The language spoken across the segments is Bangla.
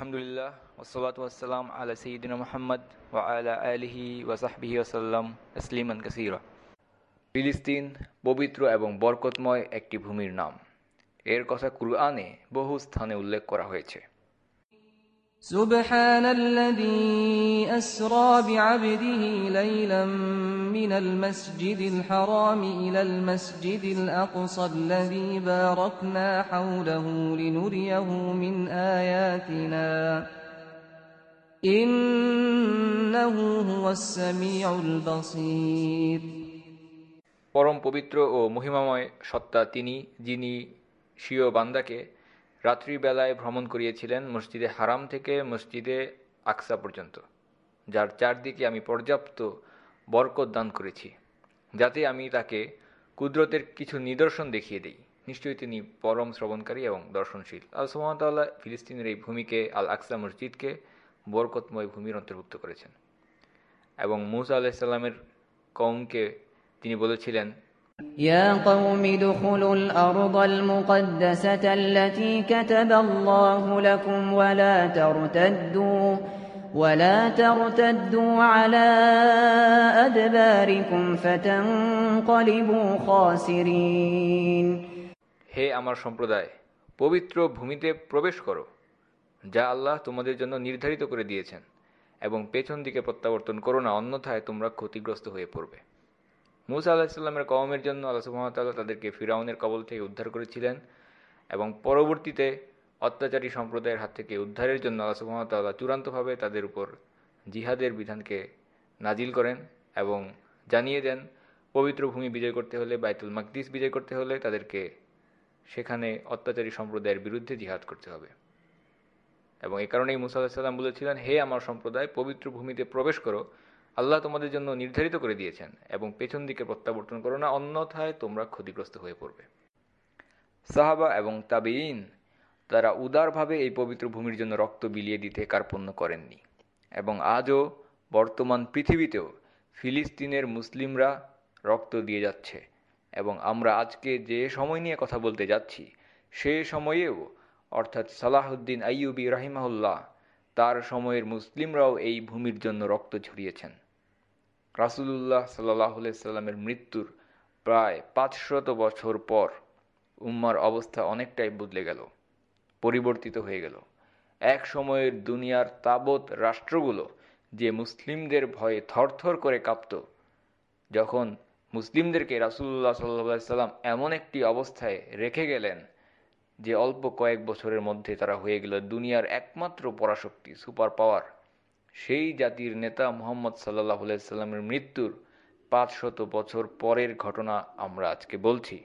আলহামদুলিল্লাহ ওসলাত ওয়াসালাম আলা সঈদিন মোহাম্মদ ওয়া আলা আলহি ওয়াসাহবিহি ওসাল্লাম ইসলিমান কাসিরা ফিলিস্তিন পবিত্র এবং বরকতময় একটি ভূমির নাম। এর কথা কুরআনে বহু স্থানে উল্লেখ করা হয়েছে। سبحان الذي أسرى بعبده ليلا من المسجد الحرام إلى المسجد الأقصى الذي باركنا حوله لنريه من آياتنا إنه هو السميع البصير পরম পবিত্র ও মহিমাময় সত্তা তিনি যিনি স্বীয় বান্দাকে রাত্রিবেলায় ভ্রমণ করিয়েছিলেন মসজিদে হারাম থেকে মসজিদে আকসা পর্যন্ত, যার চারদিকে আমি পর্যাপ্ত বরকত দান করেছি, যাতে আমি তাকে কুদরতের কিছু নিদর্শন দেখিয়ে দিই। নিশ্চয়ই তিনি পরম শ্রবণকারী এবং দর্শনশীল। আল সুমতাল্লাহ ফিলিস্তিনের এই ভূমিকে, আল আকসা মসজিদকে বরকতময় ভূমির অন্তর্ভুক্ত করেছেন। এবং মুসা আলাহিসাল্লামের কৌমকে তিনি বলেছিলেন يا قوم ادخلوا الأرض المقدسة التي كتب الله لكم ولا ترتدوا ولا ترتدوا على أدباركم فتنقلبوا خاسرين হে আমার সম্প্রদায় পবিত্র ভূমিতে প্রবেশ করো যা আল্লাহ তোমাদের জন্য নির্ধারিত করে দিয়েছেন এবং পেছন দিকে প্রত্যাবর্তন করো না অন্যথায় তোমরা ক্ষতিগ্রস্ত হয়ে পড়বে মুসা আলাহিসাল্লামের কওমের জন্য আল্লাহ সুহামতাল্লাহ তাদেরকে ফিরাউনের কবল থেকে উদ্ধার করেছিলেন এবং পরবর্তীতে অত্যাচারী সম্প্রদায়ের হাত থেকে উদ্ধারের জন্য আল্লাহ সুহামতাল্লাহ চূড়ান্তভাবে তাদের উপর জিহাদের বিধানকে নাজিল করেন এবং জানিয়ে দেন, পবিত্র ভূমি বিজয় করতে হলে, বাইতুল মাকদিস বিজয় করতে হলে তাদেরকে সেখানে অত্যাচারী সম্প্রদায়ের বিরুদ্ধে জিহাদ করতে হবে। এবং এই কারণেই মুসা আলাহিসাল্লাম বলেছিলেন, হে আমার সম্প্রদায়, পবিত্র ভূমিতে প্রবেশ করো আল্লাহ তোমাদের জন্য নির্ধারিত করে দিয়েছেন এবং পেছন দিকে প্রত্যাবর্তন করো না, অন্যথায় তোমরা ক্ষতিগ্রস্ত হয়ে পড়বে। সাহাবা এবং তাবেইন তারা উদারভাবে এই পবিত্র ভূমির জন্য রক্ত বিলিয়ে দিতে কার্পণ্য করেননি এবং আজও বর্তমান পৃথিবীতেও ফিলিস্তিনের মুসলিমরা রক্ত দিয়ে যাচ্ছে এবং আমরা আজকে যে সময় নিয়ে কথা বলতে যাচ্ছি, সে সময়েও অর্থাৎ সালাহুদ্দিন আইয়ুবি রাহিমাহুল্লাহ তার সময়ের মুসলিমরাও এই ভূমির জন্য রক্ত ঝরিয়েছেন। রাসুলুল্লাহ সাল্লাহ সাল্লামের মৃত্যুর প্রায় পাঁচশত বছর পর উম্মার অবস্থা অনেকটাই বদলে গেল, পরিবর্তিত হয়ে গেল। এক সময়ের দুনিয়ার তাবৎ রাষ্ট্রগুলো যে মুসলিমদের ভয়ে থরথর করে কাঁপত, যখন মুসলিমদেরকে রাসুল্লাহ সাল্লা সাল্লাম এমন একটি অবস্থায় রেখে গেলেন যে অল্প কয়েক বছরের মধ্যে তারা হয়ে গেল দুনিয়ার একমাত্র পরাশক্তি সুপার পাওয়ার সেই জাতির নেতা মোহাম্মদ সাল্লাহ সাল্লামের মৃত্যুর পাঁচশত বছর পরের ঘটনা আমরা আজকে বলছি।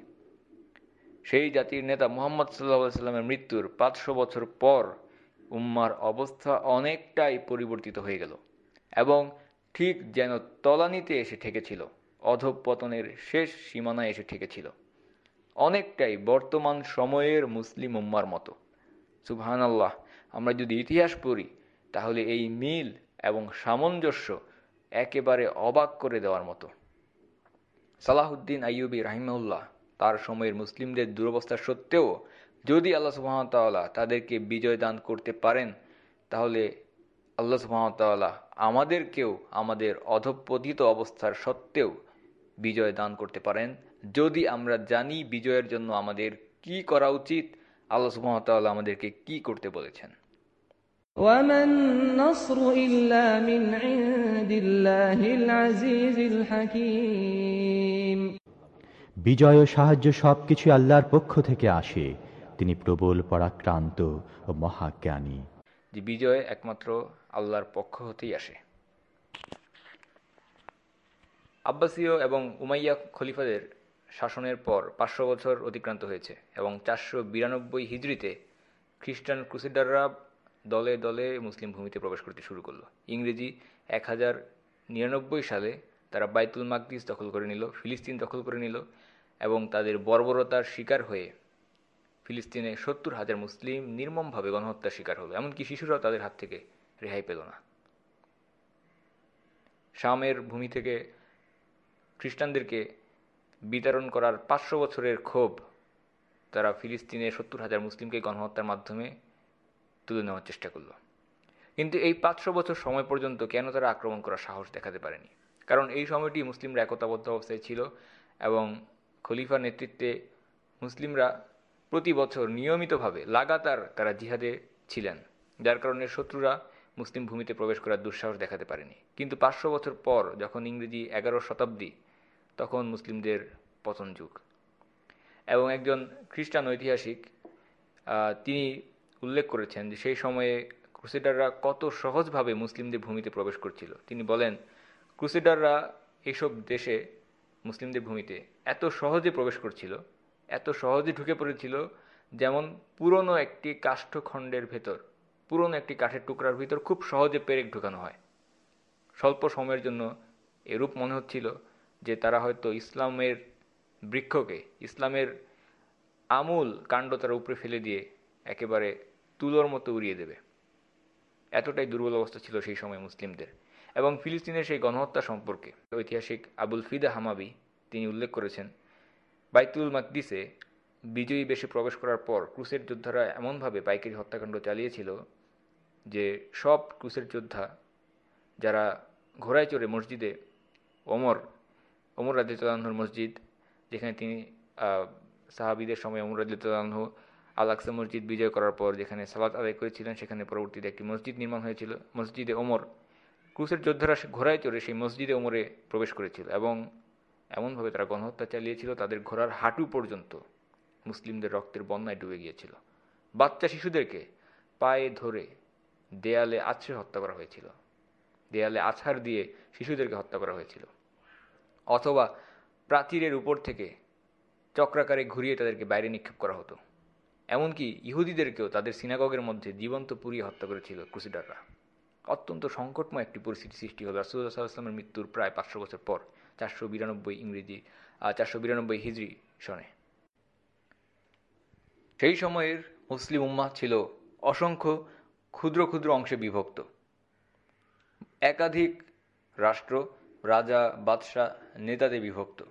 সেই জাতির নেতা মোহাম্মদ সাল্লাহ সাল্লামের মৃত্যুর পাঁচশো বছর পর উম্মার অবস্থা অনেকটাই পরিবর্তিত হয়ে গেল এবং ঠিক যেন তলানিতে এসে ঠেকেছিল, অধঃপতনের শেষ সীমানায় এসে ঠেকেছিল। অনেকটাই বর্তমান সময়ের মুসলিম উম্মার মতো। সুবহান আল্লাহ আমরা যদি ইতিহাস পড়ি, তাহলে এই মিল এবং সামঞ্জস্য একেবারে অবাক করে দেওয়ার মতো। সালাহুদ্দিন আইয়ুবী রাহিমউল্লাহ তার সময়ের মুসলিমদের দুরবস্থা সত্ত্বেও যদি আল্লাহ সুহামতাল্লাহ তাদেরকে বিজয় দান করতে পারেন, তাহলে আল্লাহ সুহামতাল্লাহ আমাদেরকেও আমাদের অধপতিত অবস্থার সত্ত্বেও বিজয় দান করতে পারেন। যদি আমরা জানি বিজয়ের জন্য আমাদের কি করা উচিত আল্লাহ সুহামতাল্লাহ আমাদেরকে কি করতে বলেছেন? বিজয় ও সাহায্য সবকিছু আল্লাহর পক্ষ থেকে আসে। তিনি প্রবল পরাক্রান্ত ও মহাজ্ঞানী। যে বিজয় একমাত্র আল্লাহর পক্ষ হতেই আসে। আব্বাসীয় এবং উমাইয়া খলিফাদের শাসনের পর পাঁচশো বছর অতিক্রান্ত হয়েছে এবং চারশো বিরানব্বই হিজড়িতে খ্রিস্টান ক্রুসেডাররা দলে দলে মুসলিম ভূমিতে প্রবেশ করতে শুরু করল। ইংরেজি এক হাজার নিরানব্বই সালে তারা বাইতুল মাকদিস দখল করে নিল, ফিলিস্তিন দখল করে নিল এবং তাদের বর্বরতার শিকার হয়ে ফিলিস্তিনে সত্তর হাজার মুসলিম নির্মমভাবে গণহত্যার শিকার হলো। এমনকি শিশুরাও তাদের হাত থেকে রেহাই পেল না। শামের ভূমি থেকে খ্রিস্টানদেরকে বিতরণ করার পাঁচশো বছরের ক্ষোভ তারা ফিলিস্তিনের সত্তর হাজার মুসলিমকে গণহত্যার মাধ্যমে তুলে নেওয়ার চেষ্টা করল। কিন্তু এই পাঁচশো বছর সময় পর্যন্ত কেন তারা আক্রমণ করার সাহস দেখাতে পারেনি? কারণ এই সময়টি মুসলিমরা একতাবদ্ধ অবস্থায় ছিল এবং খলিফার নেতৃত্বে মুসলিমরা প্রতি বছর নিয়মিতভাবে লাগাতার তারা জিহাদে ছিলেন, যার কারণে শত্রুরা মুসলিম ভূমিতে প্রবেশ করার দুঃসাহস দেখাতে পারেনি। কিন্তু পাঁচশো বছর পর যখন ইংরেজি এগারো শতাব্দী তখন মুসলিমদের পতন যুগ। এবং একজন খ্রিস্টান ঐতিহাসিক তিনি উল্লেখ করেছেন যে সেই সময়ে ক্রুসেডাররা কত সহজভাবে মুসলিমদের ভূমিতে প্রবেশ করছিল। তিনি বলেন, ক্রুসেডাররা এইসব দেশে মুসলিমদের ভূমিতে এত সহজে প্রবেশ করছিল, এত সহজে ঢুকে পড়েছিল যেমন পুরনো একটি কাষ্ঠখণ্ডের ভেতর, পুরনো একটি কাঠের টুকরার ভিতর খুব সহজে পেরেক ঢুকানো হয়। স্বল্প সময়ের জন্য এরূপ মনে হচ্ছিল যে তারা হয়তো ইসলামের বৃক্ষকে, ইসলামের আমূল কাণ্ড তারা উপরে ফেলে দিয়ে একেবারে তুলোর মতো উড়িয়ে দেবে। এতটাই দুর্বল অবস্থা ছিল সেই সময় মুসলিমদের। এবং ফিলিস্তিনের সেই গণহত্যা সম্পর্কে ঐতিহাসিক আবুল ফিদা হামাবি তিনি উল্লেখ করেছেন, বাইতুল মাকদিসে বিজয়ী বেশে প্রবেশ করার পর ক্রুসের যোদ্ধারা এমনভাবে পাইকারি হত্যাকাণ্ড চালিয়েছিল যে সব ক্রুসের যোদ্ধা যারা ঘোড়ায় চড়ে মসজিদে ওমর ওমর রাজিউল্লাহর মসজিদ, যেখানে তিনি সাহাবিদের সময় ওমর রাজিউল্লাহ আল মসজিদ বিজয় করার পর যেখানে সালাত আদায় করেছিলেন, সেখানে পরবর্তীতে একটি মসজিদ নির্মাণ হয়েছিল। মসজিদে ওমর, ক্রুসের যোদ্ধারা ঘোড়ায় চড়ে সেই মসজিদে ওমরে প্রবেশ করেছিল এবং এমনভাবে তারা গণহত্যা চালিয়েছিল, তাদের ঘোড়ার হাঁটু পর্যন্ত মুসলিমদের রক্তের বন্যায় ডুবে গিয়েছিল। বাচ্চা শিশুদেরকে পায়ে ধরে দেয়ালে আছড়ে হত্যা করা হয়েছিল। দেয়ালে আছাড় দিয়ে শিশুদেরকে হত্যা করা হয়েছিল। অথবা প্রাচীরের উপর থেকে চক্রাকারে ঘুরিয়ে তাদেরকে বাইরে নিক্ষেপ করা হতো। এমনকি ইহুদিদেরকেও তাদের সিনাগগের মধ্যে জীবন্ত পুড়িয়ে হত্যা করেছিল ক্রুসিডাররা। অত্যন্ত সংকটময় একটি পরিস্থিতি সৃষ্টি হলো। রাসুল্লাহ সাল্লাহামের মৃত্যুর প্রায় পাঁচশো বছর পর, চারশো বিরানব্বই ইংরেজি চারশো বিরানব্বই হিজড়ি সনে। সেই সময়ের মুসলিম উম্মাহ ছিল অসংখ্য ক্ষুদ্র ক্ষুদ্র অংশে বিভক্ত। একাধিক রাষ্ট্র রাজা, বাদশাহ নেতাতে বিভক্ত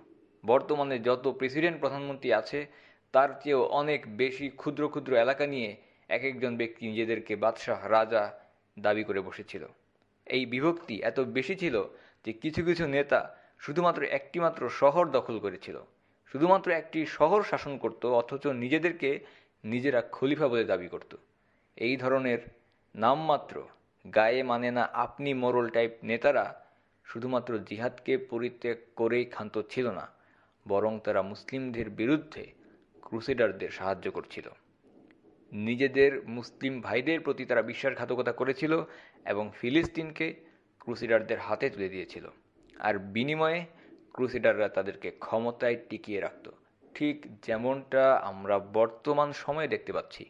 বর্তমানে যত প্রেসিডেন্ট, প্রধানমন্ত্রী আছে, তার চেয়েও অনেক বেশি ক্ষুদ্র ক্ষুদ্র এলাকা নিয়ে এক একজন ব্যক্তি নিজেদেরকে বাদশাহ, রাজা দাবি করে বসেছিল। এই বিভক্তি এত বেশি ছিল যে কিছু কিছু নেতা শুধুমাত্র একটিমাত্র শহর দখল করেছিল। শুধুমাত্র একটি শহর শাসন করত, অথচ নিজেদেরকে নিজেরা খলিফা বলে দাবি করত। এই ধরনের নামমাত্র, গায়ে মানে না আপনি মোরল টাইপ নেতারা শুধুমাত্র জিহাদকে পরিত্যাগ করেই ক্ষান্ত ছিল না, বরং তারা মুসলিমদের বিরুদ্ধে ক্রুসেডারদের সাহায্য করছিল। নিজেদের মুসলিম ভাইদের প্রতি তারা বিশ্বাসঘাতকতা করেছিল এবং ফিলিস্তিনকে ক্রুসিডারদের হাতে তুলে দিয়েছিল। আর বিনিময়ে ক্রুসিডাররা তাদেরকে ক্ষমতায় টিকিয়ে রাখত। ঠিক যেমনটা আমরা বর্তমান সময়ে দেখতে পাচ্ছি,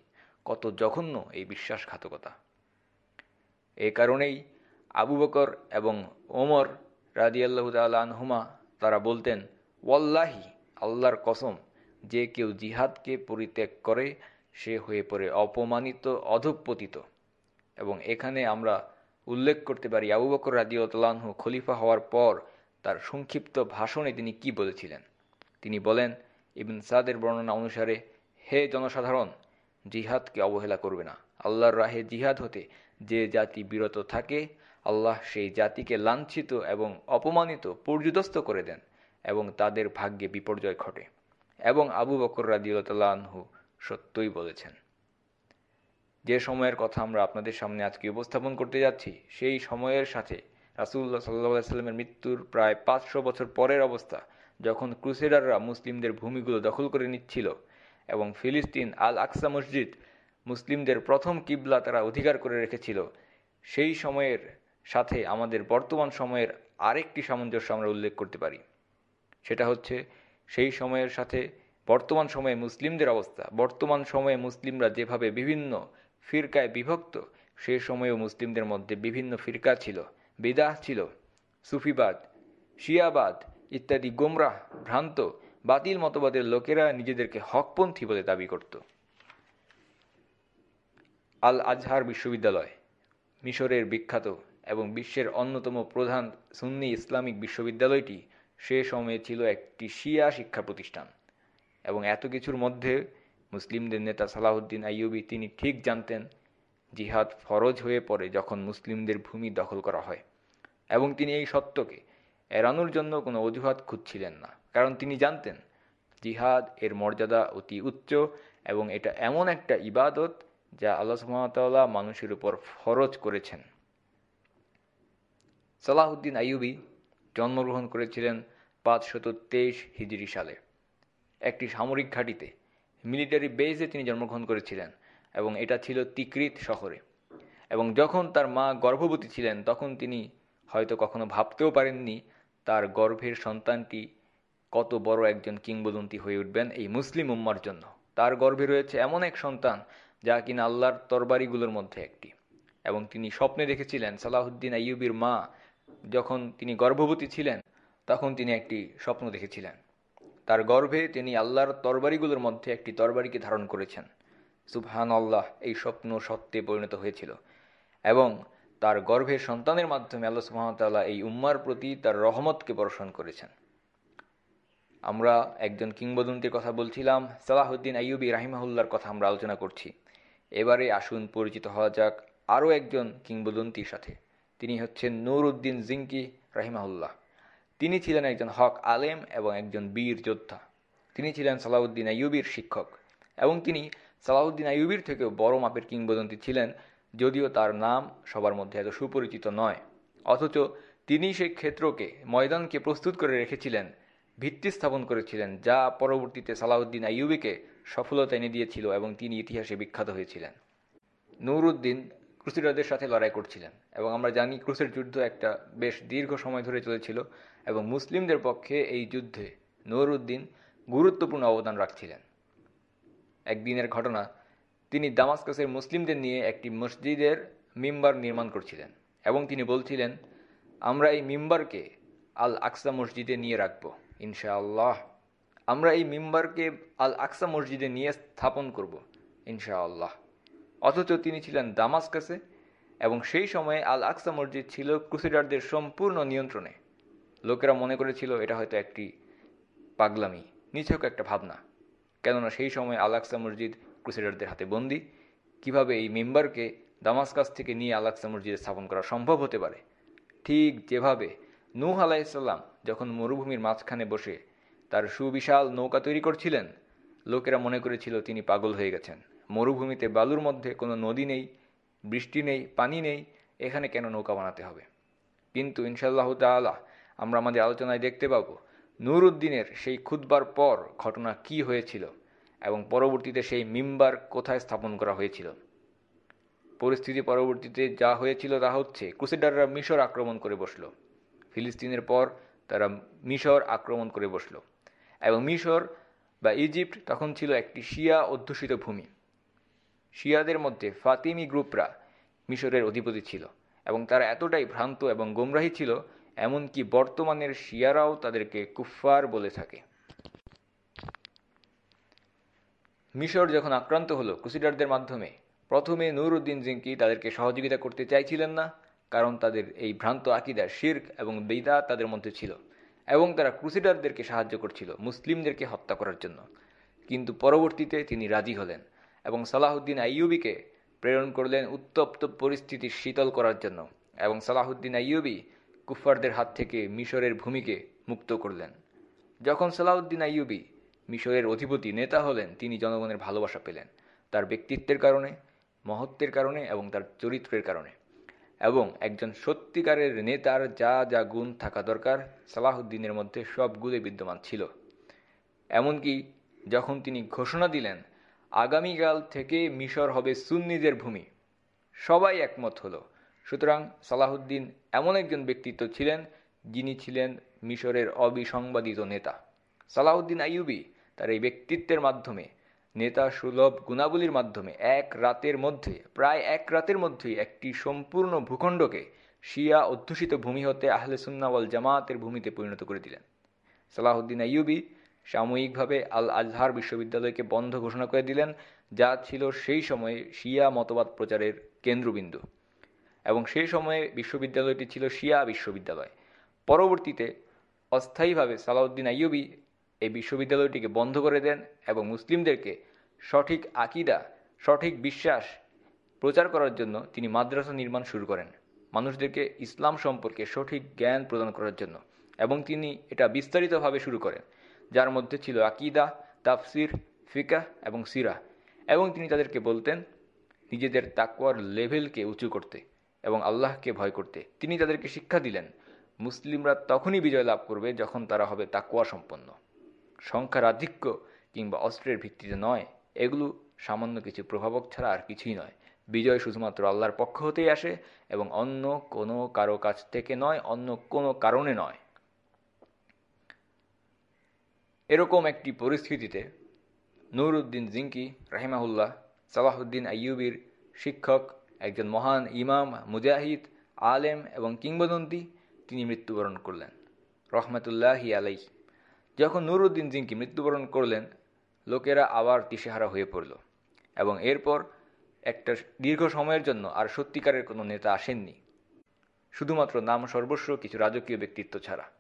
কত জঘন্য এই বিশ্বাসঘাতকতা। এ কারণেই আবু বকর এবং ওমর রাজিয়াল্লাহ আনহুমা তারা বলতেন, ওয়াল্লাহি, আল্লাহর কসম, যে কেউ জিহাদকে পরিত্যাগ করে, সে হয়ে পড়ে অপমানিত, অধঃপতিত। এবং এখানে আমরা উল্লেখ করতে পারি, আবু বকর রাজিউল্লাহু খলিফা হওয়ার পর তার সংক্ষিপ্ত ভাষণে তিনি কি বলেছিলেন? তিনি বলেন, ইবিন সাদের বর্ণনা অনুসারে, হে জনসাধারণ, জিহাদকে অবহেলা করবে না। আল্লাহর রাহে জিহাদ হতে যে জাতি বিরত থাকে আল্লাহ সেই জাতিকে লাঞ্ছিত এবং অপমানিত পর্যুদস্ত করে দেন এবং তাদের ভাগ্যে বিপর্যয় ঘটে। এবং আবু বকর রাদিউল্লাহু সত্যই বলেছেন। যে সময়ের কথা আমরা আপনাদের সামনে আজকে উপস্থাপন করতে যাচ্ছি, সেই সময়ের সাথে রাসুল্লাহ সাল্লাহ সাল্লামের মৃত্যুর প্রায় পাঁচশো বছর পরের অবস্থা, যখন ক্রুসেডাররা মুসলিমদের ভূমিগুলো দখল করে নিচ্ছিল এবং ফিলিস্তিন আল আকসা মসজিদ মুসলিমদের প্রথম কিবলা তারা অধিকার করে রেখেছিল, সেই সময়ের সাথে আমাদের বর্তমান সময়ের আরেকটি সামঞ্জস্য আমরা উল্লেখ করতে পারি। সেটা হচ্ছে সেই সময়ের সাথে বর্তমান সময়ে মুসলিমদের অবস্থা। বর্তমান সময়ে মুসলিমরা যেভাবে বিভিন্ন ফিরকায় বিভক্ত, সে সময়েও মুসলিমদের মধ্যে বিভিন্ন ফিরকা ছিল, বিদাহ ছিল, সুফিবাদ, শিয়াবাদ ইত্যাদি গোমরাহ, ভ্রান্ত, বাতিল মতবাদের লোকেরা নিজেদেরকে হকপন্থী বলে দাবি করত। আল আজহার বিশ্ববিদ্যালয়, মিশরের বিখ্যাত এবং বিশ্বের অন্যতম প্রধান সুন্নি ইসলামিক বিশ্ববিদ্যালয়টি সে সময়ে ছিল একটি শিয়া শিক্ষা প্রতিষ্ঠান। এবং এত কিছুর মধ্যে মুসলিমদের নেতা সালাহুদ্দিন আইয়ুবি তিনি ঠিক জানতেন, জিহাদ ফরজ হয়ে পড়ে যখন মুসলিমদের ভূমি দখল করা হয়। এবং তিনি এই সত্যকে এড়ানোর জন্য কোনো অজুহাত খুঁজছিলেন না। কারণ তিনি জানতেন, জিহাদ এর মর্যাদা অতি উচ্চ এবং এটা এমন একটা ইবাদত যা আল্লাহ সুহামতাল্লাহ মানুষের উপর ফরজ করেছেন। সালাহুদ্দিন আইয়ুবি জন্মগ্রহণ করেছিলেন পাঁচশত তেইশ হিজড়ি সালে। একটি সামরিক ঘাঁটিতে, মিলিটারি বেজে তিনি জন্মগ্রহণ করেছিলেন এবং এটা ছিল তিকৃত শহরে। এবং যখন তার মা গর্ভবতী ছিলেন, তখন তিনি হয়তো কখনো ভাবতেও পারেননি তার গর্ভের সন্তানটি কত বড় একজন কিংবদন্তি হয়ে উঠবেন এই মুসলিম উম্মার জন্য। তার গর্ভে রয়েছে এমন এক সন্তান যা কিনা আল্লাহর তরবারিগুলোর মধ্যে একটি। এবং তিনি স্বপ্নে দেখেছিলেন সালাহুদ্দিন আইয়ুবির মা যখন তিনি গর্ভবতী ছিলেন, তখন তিনি একটি স্বপ্ন দেখেছিলেন। তার গর্ভে তিনি আল্লাহর তরবারিগুলোর মধ্যে একটি তরবারিকে ধারণ করেছেন। সুবহান আল্লাহ এই স্বপ্ন সত্যে পরিণত হয়েছিল এবং তার গর্ভের সন্তানের মাধ্যমে আল্লাহ সুহামতাল্লাহ এই উম্মার প্রতি তার রহমতকে বর্ষণ করেছেন। আমরা একজন কিংবদন্তির কথা বলছিলাম সালাহুদ্দিন আইয়ুবী রাহিমাহুল্লার কথা আমরা আলোচনা করছি। এবারে আসুন পরিচিত হওয়া যাক আরও একজন কিংবদন্তির সাথে। তিনি হচ্ছেন নূর উদ্দিন জিঙ্কি রাহিমাহুল্লাহ। তিনি ছিলেন একজন হক আলেম এবং একজন বীর যোদ্ধা। তিনি ছিলেন সালাউদ্দিন আইয়ুবির শিক্ষক এবং তিনি সালাউদ্দিন আইয়ুবির থেকেও বড় মাপের কিংবদন্তি ছিলেন, যদিও তার নাম সবার মধ্যে এত সুপরিচিত নয়। অথচ তিনি সেই ক্ষেত্রকে, ময়দানকে প্রস্তুত করে রেখেছিলেন, ভিত্তি স্থাপন করেছিলেন, যা পরবর্তীতে সালাউদ্দিন আইয়ুবিকে সফলতা এনে দিয়েছিল এবং তিনি ইতিহাসে বিখ্যাত হয়েছিলেন। নুরুদ্দিন ক্রুসিডারদের সাথে লড়াই করছিলেন। এবং আমরা জানি ক্রুসের যুদ্ধ একটা বেশ দীর্ঘ সময় ধরে চলেছিল এবং মুসলিমদের পক্ষে এই যুদ্ধে নুরুদ্দিন গুরুত্বপূর্ণ অবদান রাখছিলেন। একদিনের ঘটনা, তিনি দামাস্কাসের মুসলিমদের নিয়ে একটি মসজিদের মিম্বার নির্মাণ করছিলেন এবং তিনি বলছিলেন, আমরা এই মিম্বারকে আল আকসা মসজিদে নিয়ে রাখব, ইনশাআল্লাহ। আমরা এই মিম্বারকে আল আকসা মসজিদে নিয়ে স্থাপন করব, ইনশাআল্লাহ। অথচ তিনি ছিলেন দামাস্কাসে এবং সেই সময়ে আল আকসা মসজিদ ছিল ক্রুসিডারদের সম্পূর্ণ নিয়ন্ত্রণে। লোকেরা মনে করেছিল এটা হয়তো একটি পাগলামি, নিছক একটা ভাবনা। কেননা সেই সময় আল আকসা মসজিদ ক্রুসিডারদের হাতে বন্দি। কীভাবে এই মেম্বারকে দামাসকাস থেকে নিয়ে আল আকসা মসজিদে স্থাপন করা সম্ভব হতে পারে? ঠিক যেভাবে নূহ আলাইসাল্লাম যখন মরুভূমির মাঝখানে বসে তার সুবিশাল নৌকা তৈরি করছিলেন, লোকেরা মনে করেছিল তিনি পাগল হয়ে গেছেন। মরুভূমিতে বালুর মধ্যে কোনো নদী নেই, বৃষ্টি নেই, পানি নেই, এখানে কেন নৌকা বানাতে হবে? কিন্তু ইনশাল্লাহ তালা আমরা আমাদের আলোচনায় দেখতে পাব, নুরুদ্দিনের সেই খুদবার পর ঘটনা কি হয়েছিল এবং পরবর্তীতে সেই মিম্বার কোথায় স্থাপন করা হয়েছিল? পরিস্থিতি পরবর্তীতে যা হয়েছিল তা হচ্ছে, ক্রুসেডাররা মিশর আক্রমণ করে বসল। ফিলিস্তিনের পর তারা মিশর আক্রমণ করে বসল। এবং মিশর বা ইজিপ্ট তখন ছিল একটি শিয়া অধ্যুষিত ভূমি। শিয়াদের মধ্যে ফাতিমি গ্রুপরা মিশরের অধিপতি ছিল এবং তারা এতটাই ভ্রান্ত এবং গোমরাহী ছিল, এমনকি বর্তমানের শিয়ারাও তাদেরকে কুফফার বলে থাকে। মিশর যখন আক্রান্ত হলো ক্রুসিডারদের মাধ্যমে, প্রথমে নুরউদ্দিন জিঙ্কি তাদেরকে সহযোগিতা করতে চাইছিলেন না, কারণ তাদের এই ভ্রান্ত আকিদার শির্ক এবং বেদা তাদের মধ্যে ছিল এবং তারা ক্রুসিডারদেরকে সাহায্য করছিল, মুসলিমদেরকে হত্যা করার জন্য। কিন্তু পরবর্তীতে তিনি রাজি হলেন। এবং সালাহুদ্দিন আইয়ুবিকে প্রেরণ করলেন উত্তপ্ত পরিস্থিতি শীতল করার জন্য এবং সালাহুদ্দিন আইয়ুবি কুফারদের হাত থেকে মিশরের ভূমিকে মুক্ত করলেন। যখন সালাহুদ্দিন আইয়ুবি মিশরের অধিপতি নেতা হলেন, তিনি জনগণের ভালোবাসা পেলেন, তার ব্যক্তিত্বের কারণে, মহত্বের কারণে এবং তার চরিত্রের কারণে। এবং একজন সত্যিকারের নেতার যা যা গুণ থাকা দরকার, সালাহুদ্দিনের মধ্যে সবগুলোই বিদ্যমান ছিল। এমনকি যখন তিনি ঘোষণা দিলেন আগামীকাল থেকে মিশর হবে সুন্নিদের ভূমি। সবাই একমত হলো। সুতরাং সালাহুদ্দিন এমন একজন ব্যক্তিত্ব ছিলেন যিনি ছিলেন মিশরের অবিসংবাদিত নেতা। সালাহুদ্দিন আইয়ুবি তার এই ব্যক্তিত্বের মাধ্যমে, নেতা সুলভ গুণাবলীর মাধ্যমে এক রাতের মধ্যে, প্রায় এক রাতের মধ্যেই একটি সম্পূর্ণ ভূখণ্ডকে শিয়া অধ্যুষিত ভূমি হতে আহলে সুন্নাওয়াল জামাতের ভূমিতে পরিণত করে দিলেন। সালাহুদ্দিন আইয়ুবি সাময়িকভাবে আল আজহার বিশ্ববিদ্যালয়কে বন্ধ ঘোষণা করে দিলেন, যা ছিল সেই সময়ে শিয়া মতবাদ প্রচারের কেন্দ্রবিন্দু। এবং সেই সময়ে বিশ্ববিদ্যালয়টি ছিল শিয়া বিশ্ববিদ্যালয়। পরবর্তীতে অস্থায়ীভাবে সালাউদ্দিন আইয়ুবি এই বিশ্ববিদ্যালয়টিকে বন্ধ করে দেন এবং মুসলিমদেরকে সঠিক আকিদা, সঠিক বিশ্বাস প্রচার করার জন্য তিনি মাদ্রাসা নির্মাণ শুরু করেন, মানুষদেরকে ইসলাম সম্পর্কে সঠিক জ্ঞান প্রদান করার জন্য। এবং তিনি এটা বিস্তারিতভাবে শুরু করেন। যার মধ্যে ছিল আকিদা, তাফসির ফিকা এবং সিরা। এবং তিনি তাদেরকে বলতেন, নিজেদের তাকওয়ার লেভেলকে উঁচু করতে এবং আল্লাহকে ভয় করতে। তিনি তাদেরকে শিক্ষা দিলেন, মুসলিমরা তখনই বিজয় লাভ করবে যখন তারা হবে তাকুয়া সম্পন্ন। সংখ্যার আধিক্য কিংবা অস্ত্রের ভিত্তিতে নয়। এগুলো সামান্য কিছু প্রভাবক ছাড়া আর কিছুই নয়। বিজয় শুধুমাত্র আল্লাহর পক্ষ হতেই আসে এবং অন্য কোনো কারও কাছ থেকে নয়, অন্য কোনো কারণে নয়। এরকম একটি পরিস্থিতিতে নুরউদ্দিন জিঙ্কি, রাহিমাহুল্লাহ, সালাহুদ্দিন আইয়ুবির শিক্ষক, একজন মহান ইমাম, মুজাহিদ, আলেম এবং কিংবদন্তি, তিনি মৃত্যুবরণ করলেন। রহমতুল্লাহি আলাই যখন নুরউদ্দিন জিঙ্কি মৃত্যুবরণ করলেন, লোকেরা আবার দিশেহারা হয়ে পড়ল এবং এরপর একটা দীর্ঘ সময়ের জন্য আর সত্যিকারের কোনো নেতা আসেননি। শুধুমাত্র নাম সর্বস্ব কিছু রাজকীয় ব্যক্তিত্ব ছাড়া।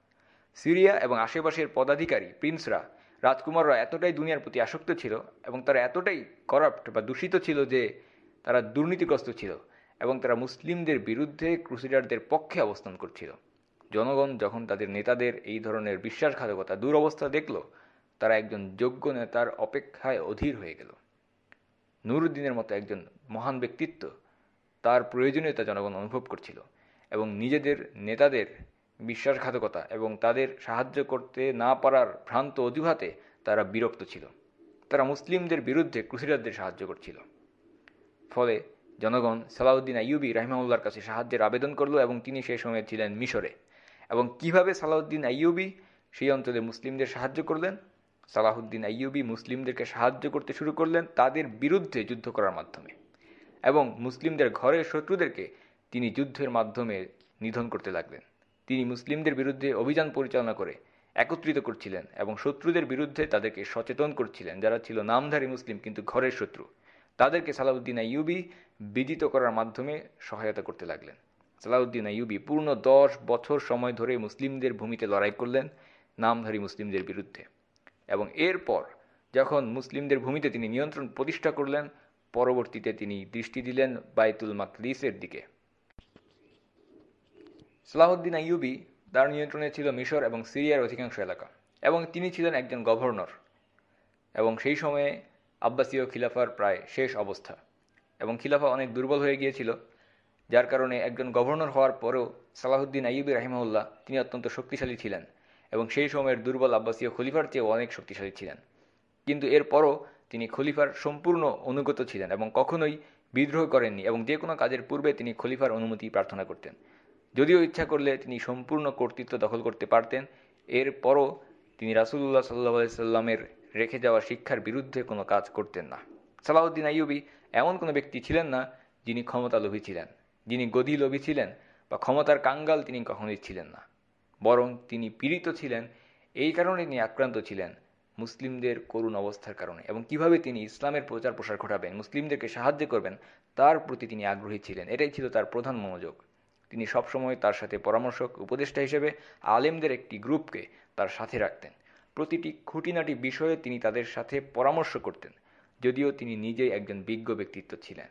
সিরিয়া এবং আশেপাশের পদাধিকারী, প্রিন্সরা, রাজকুমাররা এতটাই দুনিয়ার প্রতি আসক্ত ছিল এবং তারা এতটাই করাপ্ট বা দূষিত ছিল যে তারা দুর্নীতিগ্রস্ত ছিল এবং তারা মুসলিমদের বিরুদ্ধে ক্রুসিডারদের পক্ষে অবস্থান করছিল। জনগণ যখন তাদের নেতাদের এই ধরনের বিশ্বাসঘাতকতা দুরবস্থা দেখল, তারা একজন যোগ্য নেতার অপেক্ষায় অধীর হয়ে গেল। নুরুদ্দিনের মতো একজন মহান ব্যক্তিত্ব তার প্রয়োজনীয়তা জনগণ অনুভব করছিল এবং নিজেদের নেতাদের বিশ্বাসঘাতকতা এবং তাদের সাহায্য করতে না পারার ভ্রান্ত অজুহাতে তারা বিরক্ত ছিল। তারা মুসলিমদের বিরুদ্ধে ক্রুসিডারদের সাহায্য করছিল। ফলে জনগণ সালাউদ্দিন আইয়ুবি রাহিমাউল্লার কাছে সাহায্যের আবেদন করল এবং তিনি সেই সময় ছিলেন মিশরে। এবং কীভাবে সালাউদ্দিন আইয়ুবি সেই অঞ্চলে মুসলিমদের সাহায্য করলেন? সালাহুদ্দিন আইয়ুবি মুসলিমদেরকে সাহায্য করতে শুরু করলেন তাদের বিরুদ্ধে যুদ্ধ করার মাধ্যমে। এবং মুসলিমদের ঘরের শত্রুদেরকে তিনি যুদ্ধের মাধ্যমে নিধন করতে লাগলেন। তিনি মুসলিমদের বিরুদ্ধে অভিযান পরিচালনা করে একত্রিত করছিলেন এবং শত্রুদের বিরুদ্ধে তাদেরকে সচেতন করছিলেন। যারা ছিল নামধারী মুসলিম কিন্তু ঘরের শত্রু, তাদেরকে সালাউদ্দিন আইয়ুবি বিজিত করার মাধ্যমে সহায়তা করতে লাগলেন। সালাউদ্দিন আইয়ুবি পূর্ণ দশ বছর সময় ধরে মুসলিমদের ভূমিতে লড়াই করলেন নামধারী মুসলিমদের বিরুদ্ধে এবং এরপর যখন মুসলিমদের ভূমিতে তিনি নিয়ন্ত্রণ প্রতিষ্ঠা করলেন, পরবর্তীতে তিনি দৃষ্টি দিলেন বাইতুল মাকদিসের দিকে। সালাহুদ্দিন আইয়ুবি তার নিয়ন্ত্রণে ছিল মিশর এবং সিরিয়ার অধিকাংশ এলাকা এবং তিনি ছিলেন একজন গভর্নর এবং সেই সময়ে আব্বাসীয় খিলাফার প্রায় শেষ অবস্থা এবং খিলাফা অনেক দুর্বল হয়ে গিয়েছিল, যার কারণে একজন গভর্নর হওয়ার পরেও সালাহুদ্দিন আইয়ুবি রাহিমাউল্লাহ তিনি অত্যন্ত শক্তিশালী ছিলেন এবং সেই সময়ের দুর্বল আব্বাসীয় খলিফার চেয়েও অনেক শক্তিশালী ছিলেন। কিন্তু এরপরও তিনি খলিফার সম্পূর্ণ অনুগত ছিলেন এবং কখনোই বিদ্রোহ করেননি এবং যে কোনো কাজের পূর্বে তিনি খলিফার অনুমতি প্রার্থনা করতেন। যদিও ইচ্ছা করলে তিনি সম্পূর্ণ কর্তৃত্ব দখল করতে পারতেন, এরপরও তিনি রাসুল্লাহ সাল্লাহ সাল্লামের রেখে যাওয়া শিক্ষার বিরুদ্ধে কোনো কাজ করতেন না। সালাউদ্দিন আইয়ুবি এমন কোনো ব্যক্তি ছিলেন না যিনি ক্ষমতা লোভী ছিলেন, যিনি গদি লোভী ছিলেন বা ক্ষমতার কাঙ্গাল তিনি কখনোই ছিলেন না। বরং তিনি পীড়িত ছিলেন, এই কারণে তিনি আক্রান্ত ছিলেন মুসলিমদের করুণ অবস্থার কারণে। এবং কীভাবে তিনি ইসলামের প্রচার প্রসার ঘটাবেন, মুসলিমদেরকে সাহায্য করবেন, তার প্রতি তিনি আগ্রহী ছিলেন। এটাই ছিল তার প্রধান মনোযোগ। তিনি সবসময় তার সাথে পরামর্শক, উপদেষ্টা হিসেবে আলেমদের একটি গ্রুপকে তার সাথে রাখতেন। প্রতিটি খুঁটিনাটি বিষয়ে তিনি তাদের সাথে পরামর্শ করতেন, যদিও তিনি নিজেই একজন বিজ্ঞ ব্যক্তিত্ব ছিলেন।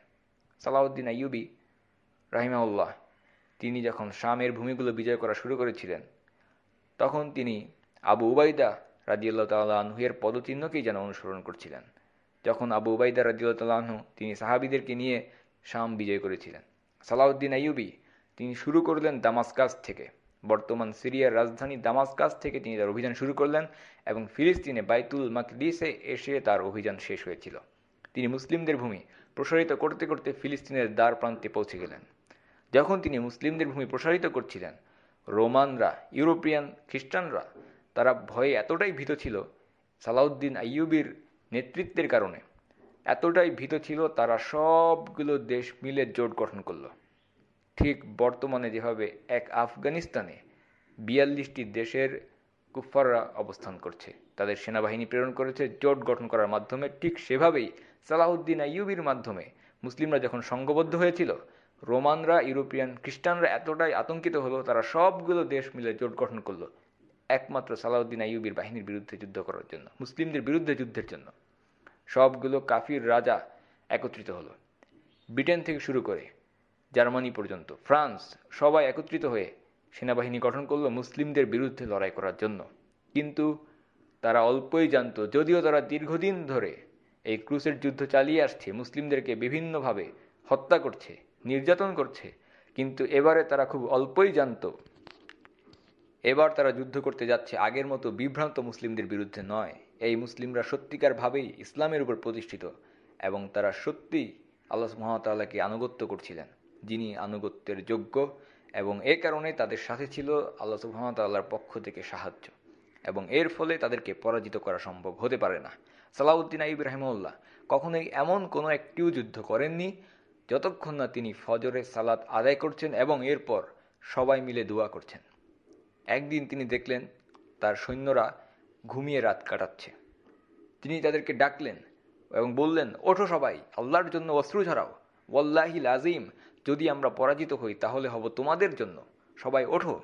সালাউদ্দিন আইয়ুবি রাহিমাউল্লাহ তিনি যখন শামের ভূমিগুলো বিজয় করা শুরু করেছিলেন, তখন তিনি আবু উবাইদা রাজিউল্লাহ তাল্লাহ আনহুয়ের পদচিহ্নকেই যেন অনুসরণ করছিলেন। যখন আবু উবাইদা রাজিউল্লাহ তাল্লাহ তিনি সাহাবিদেরকে নিয়ে শাম বিজয় করেছিলেন। সালাউদ্দিন আইয়ুবি তিনি শুরু করলেন দামাসকাস থেকে। বর্তমান সিরিয়ার রাজধানী দামাসকাস থেকে তিনি তার অভিযান শুরু করলেন এবং ফিলিস্তিনে বাইতুল মাকদিসে এসে তার অভিযান শেষ হয়েছিল। তিনি মুসলিমদের ভূমি প্রসারিত করতে করতে ফিলিস্তিনের দ্বার প্রান্তে পৌঁছে গেলেন। যখন তিনি মুসলিমদের ভূমি প্রসারিত করছিলেন, রোমানরা, ইউরোপিয়ান খ্রিস্টানরা, তারা ভয়ে এতটাই ভীত ছিল সালাউদ্দিন আইয়ুবির নেতৃত্বের কারণে, এতটাই ভীত ছিল তারা সবগুলো দেশ মিলে জোট গঠন করল। ঠিক বর্তমানে যেভাবে এক আফগানিস্তানে বিয়াল্লিশটি দেশের কুফাররা অবস্থান করছে, তাদের সেনাবাহিনী প্রেরণ করেছে, জোট গঠন করার মাধ্যমে ঠিক সেভাবেই সালাহুদ্দিন আইয়ুবির মাধ্যমে মুসলিমরা যখন সংঘবদ্ধ হয়েছিল, রোমানরা, ইউরোপিয়ান খ্রিস্টানরা এতটাই আতঙ্কিত হলো, তারা সবগুলো দেশ মিলে জোট গঠন করল, একমাত্র সালাউদ্দিন আইয়ুবির বাহিনীর বিরুদ্ধে যুদ্ধ করার জন্য, মুসলিমদের বিরুদ্ধে যুদ্ধের জন্য। সবগুলো কাফির রাজা একত্রিত হলো। ব্রিটেন থেকে শুরু করে জার্মানি পর্যন্ত, ফ্রান্স, সবাই একত্রিত হয়ে সেনাবাহিনী গঠন করল মুসলিমদের বিরুদ্ধে লড়াই করার জন্য। কিন্তু তারা অল্পই জানত, যদিও তারা দীর্ঘদিন ধরে এই ক্রুসের যুদ্ধ চালিয়ে আসছে, মুসলিমদেরকে বিভিন্নভাবে হত্যা করছে, নির্যাতন করছে, কিন্তু এবারে তারা খুব অল্পই জানত। এবার তারা যুদ্ধ করতে যাচ্ছে আগের মতো বিভ্রান্ত মুসলিমদের বিরুদ্ধে নয়। এই মুসলিমরা সত্যিকারভাবেই ইসলামের উপর প্রতিষ্ঠিত এবং তারা সত্যিই আল্লাহ মহাতাল্লাহকে আনুগত্য করছিলেন। যিনি আনুগত্যের যোগ্য এবং এ কারণে তাদের সাথে ছিল আল্লাহ সুহামতাল্লাহর পক্ষ থেকে সাহায্য এবং এর ফলে তাদেরকে পরাজিত করা সম্ভব হতে পারে না। সালাউদ্দিন আইব রাহিমউল্লাহ কখনোই এমন কোনো একটিও যুদ্ধ করেননি যতক্ষণ না তিনি ফজরে সালাত আদায় করছেন এবং এরপর সবাই মিলে দোয়া করছেন। একদিন তিনি দেখলেন তার সৈন্যরা ঘুমিয়ে রাত কাটাচ্ছে। তিনি তাদেরকে ডাকলেন এবং বললেন, ওঠো সবাই, আল্লাহর জন্য অশ্রু ঝরাও। ওয়াল্লাহি লাজিম যদি আমরা পরাজিত হই, তাহলে হব তোমাদের জন্য। সবাই ওঠো।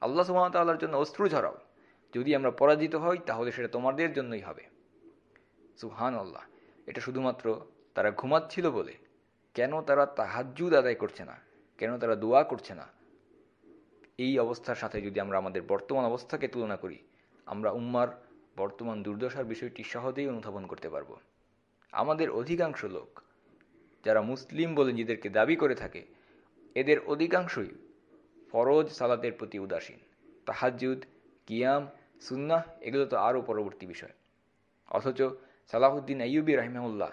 আল্লাহ সুহামতাল্লাহর জন্য অশ্রু ঝরাও। যদি আমরা পরাজিত হই, তাহলে সেটা তোমাদের জন্যই হবে। সুহান আল্লাহ এটা শুধুমাত্র তারা ঘুমাচ্ছিল বলে। কেন তারা তাহাজ্জুদ আদায় করছে না? কেন তারা দোয়া করছে না? এই অবস্থার সাথে যদি আমরা আমাদের বর্তমান অবস্থাকে তুলনা করি, আমরা উম্মার বর্তমান দুর্দশার বিষয়টি সহজেই অনুধাবন করতে পারব। আমাদের অধিকাংশ লোক যারা মুসলিম বলে নিজেদেরকে দাবি করে থাকে, এদের অধিকাংশই ফরজ সালাতের প্রতি উদাসীন। তাহাজুদ কিয়াম, সুন্নাহ, এগুলো তো আরও পরবর্তী বিষয়। অথচ সালাহুদ্দিন আইয়ুবী রাহিমাউল্লাহ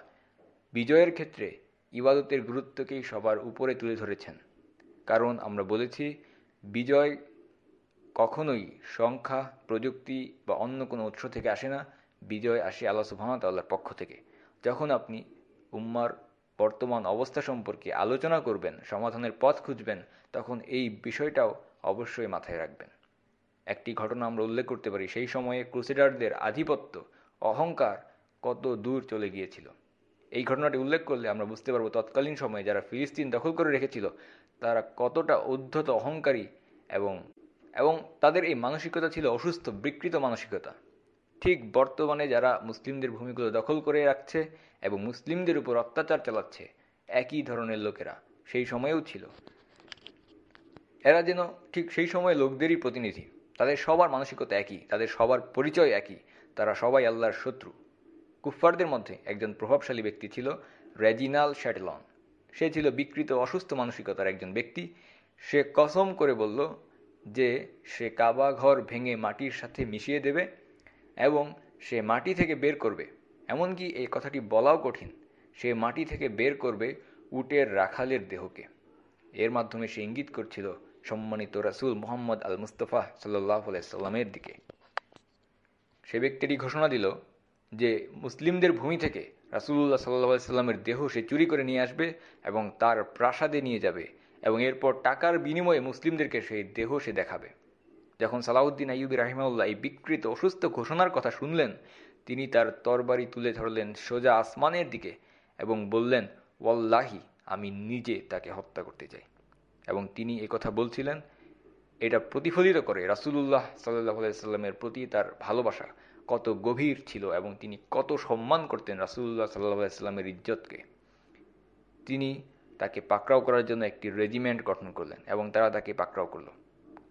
বিজয়ের ক্ষেত্রে ইবাদতের গুরুত্বকেই সবার উপরে তুলে ধরেছেন। কারণ আমরা বলেছি, বিজয় কখনোই সংখ্যা, প্রযুক্তি বা অন্য কোনো উৎস থেকে আসে না। বিজয় আসে আল্লাহ সুহামতাল্লাহর পক্ষ থেকে। যখন আপনি উম্মার বর্তমান অবস্থা সম্পর্কে আলোচনা করবেন, সমাধানের পথ খুঁজবেন, তখন এই বিষয়টাও অবশ্যই মাথায় রাখবেন। একটি ঘটনা আমরা উল্লেখ করতে পারি, সেই সময়ে ক্রুসেডারদের আধিপত্য, অহংকার কত দূর চলে গিয়েছিল। এই ঘটনাটি উল্লেখ করলে আমরা বুঝতে পারব তৎকালীন সময়ে যারা ফিলিস্তিন দখল করে রেখেছিল, তারা কতটা উদ্ধত অহংকারী এবং এবং তাদের এই মানসিকতা ছিল অসুস্থ, বিকৃত মানসিকতা। ঠিক বর্তমানে যারা মুসলিমদের ভূমিগুলো দখল করে রাখছে এবং মুসলিমদের উপর অত্যাচার চালাচ্ছে, একই ধরনের লোকেরা সেই সময়েও ছিল। এরা যেন ঠিক সেই সময় লোকদেরই প্রতিনিধি, তাদের সবার মানসিকতা একই, তাদের সবার পরিচয় একই, তারা সবাই আল্লাহর শত্রু। কুফফারদের মধ্যে একজন প্রভাবশালী ব্যক্তি ছিল রেজিনাল শ্যাটেলন। সে ছিল বিকৃত, অসুস্থ মানসিকতার একজন ব্যক্তি। সে কসম করে বলল যে সে কাবা ঘর ভেঙে মাটির সাথে মিশিয়ে দেবে এবং সে মাটি থেকে বের করবে। এমনকি এই কথাটি বলাও কঠিন, সে মাটি থেকে বের করবে উটের রাখালের দেহকে। এর মাধ্যমে সে ইঙ্গিত করছিল সম্মানিত রাসুল মোহাম্মদ আল মুস্তফা সাল্লাহ সাল্লামের দিকে। সে ব্যক্তিটি ঘোষণা দিল যে মুসলিমদের ভূমি থেকে রাসুল্লাহ সাল্লাহ সাল্লামের দেহ সে চুরি করে নিয়ে আসবে এবং তার প্রাসাদে নিয়ে যাবে এবং এরপর টাকার বিনিময়ে মুসলিমদেরকে সেই দেহ সে দেখাবে। যখন সালাউদ্দিন আইয়ুবী রাহিমাউল্লাহ এই বিকৃত, অসুস্থ ঘোষণার কথা শুনলেন, তিনি তার তরবারি তুলে ধরলেন সোজা আসমানের দিকে এবং বললেন, ওয়াল্লাহি, আমি নিজে তাকে হত্যা করতে চাই। এবং তিনি কথা বলছিলেন, এটা প্রতিফলিত করে রাসুলুল্লাহ সাল্লাহ সাল্লামের প্রতি তার ভালোবাসা কত গভীর ছিল এবং তিনি কত সম্মান করতেন রাসুল্লাহ সাল্লাহ সাল্লামের ইজ্জতকে। তিনি তাকে পাকড়াও করার জন্য একটি রেজিমেন্ট গঠন করলেন এবং তারা তাকে পাকড়াও করল।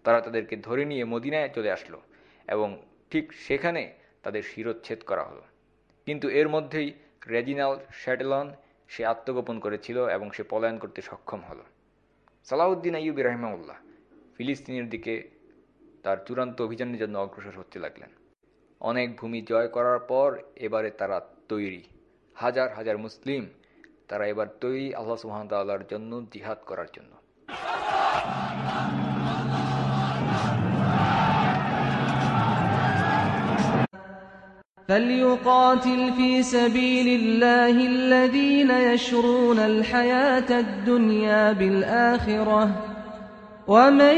তারা তাদেরকে ধরে নিয়ে মদিনায় চলে আসলো এবং ঠিক সেখানে তাদের শিরোচ্ছেদ করা হলো। কিন্তু এর মধ্যেই রেজিনাল শ্যাটেলন সে আত্মগোপন করেছিল এবং সে পলায়ন করতে সক্ষম হলো। সালাউদ্দিন আইয়ুব রাহিমাউল্লাহ ফিলিস্তিনের দিকে তার চূড়ান্ত অভিযানের জন্য অগ্রসর হতে লাগলেন। অনেক ভূমি জয় করার পর এবারে তারা তৈরি। হাজার হাজার মুসলিম তারা এবার তৈরি আল্লাহ সুহামতাল্লাহর জন্য জিহাদ করার জন্য। فليقاتل في سبيل الله الذين يشرون الحياة الدنيا بالآخرة ومن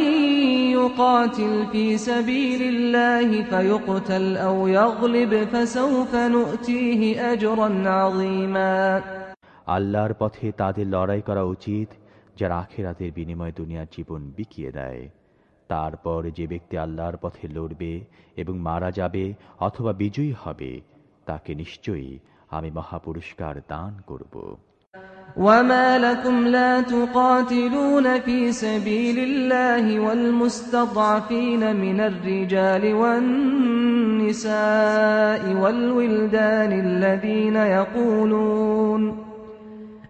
يقاتل في سبيل الله فيقتل أو يغلب فسوف نؤتيه أجرا عظيما আল্লাহর পথে তাদের লড়াই করা উচিত যারা আখেরাতের বিনিময়ে দুনিয়ার জীবন বিকিয়ে দেয় তারপর যে ব্যক্তি আল্লাহর পথে লড়বে এবং মারা যাবে অথবা বিজয়ী হবে তাকে নিশ্চয়ই আমি মহাপুরস্কার দান করব وما لكم لا تقاتلون في سبيل الله والمستضعفين من الرجال والنساء والولدان الذين يقولون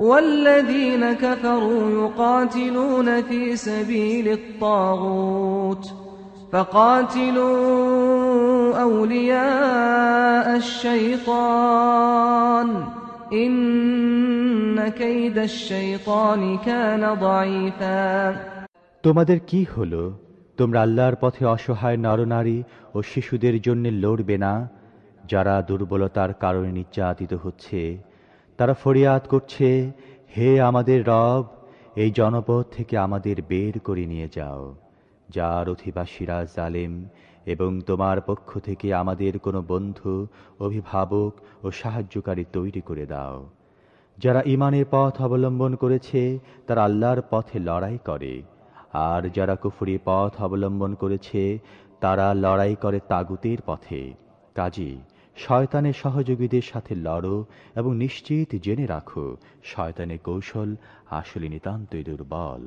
والذين كفروا يقاتلون في سبيل الطاغوت فقاتلوا أولياء الشيطان إن كيد الشيطان كان ضعيفا তোমাদের কি হলো তোমরা আল্লাহর পথে অসহায় নরনারী ও শিশুদের জন্য লড়বে না যারা দুর্বলতার কারণে নির্যাতিত হচ্ছে তারা ফরিয়াদ করছে, হে আমাদের রব, এই জনপদ থেকে আমাদের বের করে নিয়ে যাও। যার অধিবাসীরা জালেম এবং তোমার পক্ষ থেকে আমাদের কোনো বন্ধু, অভিভাবক ও সাহায্যকারী তৈরি করে দাও। যারা ইমানের পথ অবলম্বন করেছে, তারা আল্লাহর পথে লড়াই করে। আর যারা কুফরি পথ অবলম্বন করেছে, তারা লড়াই করে তাগুতের পথে। কাজী শয়তানের সহযোগীদের সাথে লড়ো এবং নিশ্চিত জেনে রাখো, শয়তানের কৌশল আসলে নিতান্তই দুর্বল।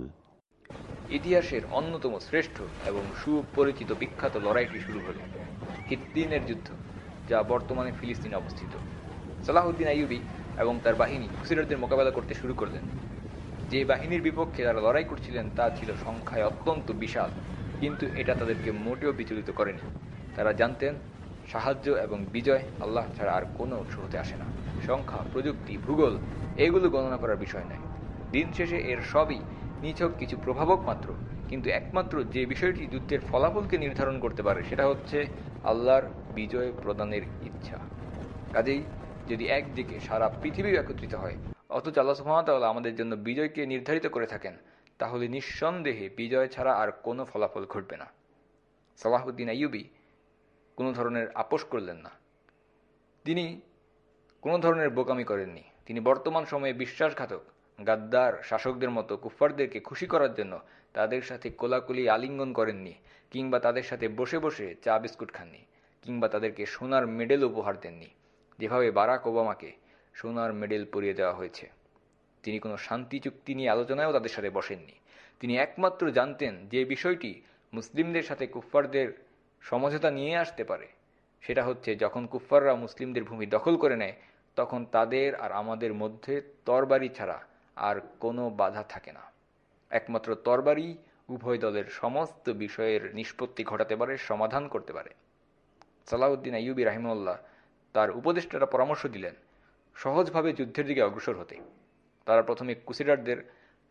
ইতিহাসের অন্যতম শ্রেষ্ঠ এবং সুপরিচিত বিখ্যাত লড়াইটি শুরু হল হিদ্দিনের যুদ্ধ, যা বর্তমানে ফিলিস্তিনে অবস্থিত। সালাহুদ্দিন আইয়ুবি এবং তার বাহিনী ক্রুসেডারদের মোকাবেলা করতে শুরু করলেন। যে বাহিনীর বিপক্ষে তারা লড়াই করছিলেন, তা ছিল সংখ্যায় অত্যন্ত বিশাল, কিন্তু এটা তাদেরকে মোটেও বিচলিত করেনি। তারা জানতেন সাহায্য এবং বিজয় আল্লাহ ছাড়া আর কোনো হতে আসে না। সংখ্যা, প্রযুক্তি, ভূগোল, এগুলো গণনা করার বিষয় নয়। দিন শেষে এর সবই নিছক কিছু প্রভাবক মাত্র। কিন্তু একমাত্র যে বিষয়টি যুদ্ধের ফলাফলকে নির্ধারণ করতে পারে, সেটা হচ্ছে আল্লাহর বিজয় প্রদানের ইচ্ছা। কাজেই যদি একদিকে সারা পৃথিবী একত্রিত হয়, অথচ আল্লাহ সুহামতাল্লাহ আমাদের জন্য বিজয়কে নির্ধারিত করে থাকেন, তাহলে নিঃসন্দেহে বিজয় ছাড়া আর কোনো ফলাফল ঘটবে না। সালাহুদ্দিন আইয়ুবি কোনো ধরনের আপোষ করলেন না। তিনি কোনো ধরনের বোকামি করেননি। তিনি বর্তমান সময়ে বিশ্বাসঘাতক, গাদ্দার শাসকদের মতো কুফফারদেরকে খুশি করার জন্য তাদের সাথে কোলাকুলি আলিঙ্গন করেননি কিংবা তাদের সাথে বসে বসে চা বিস্কুট খাননি কিংবা তাদেরকে সোনার মেডেল উপহার দেননি। যেভাবে বারাক ওবামাকে সোনার মেডেল পরিয়ে দেওয়া হয়েছে। তিনি কোনো শান্তি চুক্তি নিয়ে আলোচনায়ও তাদের সাথে বসেননি। তিনি একমাত্র জানতেন যে বিষয়টি মুসলিমদের সাথে কুফফারদের সমঝোতা নিয়ে আসতে পারে। সেটা হচ্ছে যখন কুফফাররা মুসলিমদের ভূমি দখল করে নেয়, তখন তাদের আর আমাদের মধ্যে তরবারি ছাড়া আর কোনো বাধা থাকে না। একমাত্র তরবারি উভয় দলের সমস্ত বিষয়ের নিষ্পত্তি ঘটাতে পারে, সমাধান করতে পারে। সালাউদ্দিন আইয়ুবি রাহিমউল্লাহ তার উপদেষ্টারা পরামর্শ দিলেন, সহজভাবে যুদ্ধের দিকে অগ্রসর হতে। তারা প্রথমে কুসিডারদের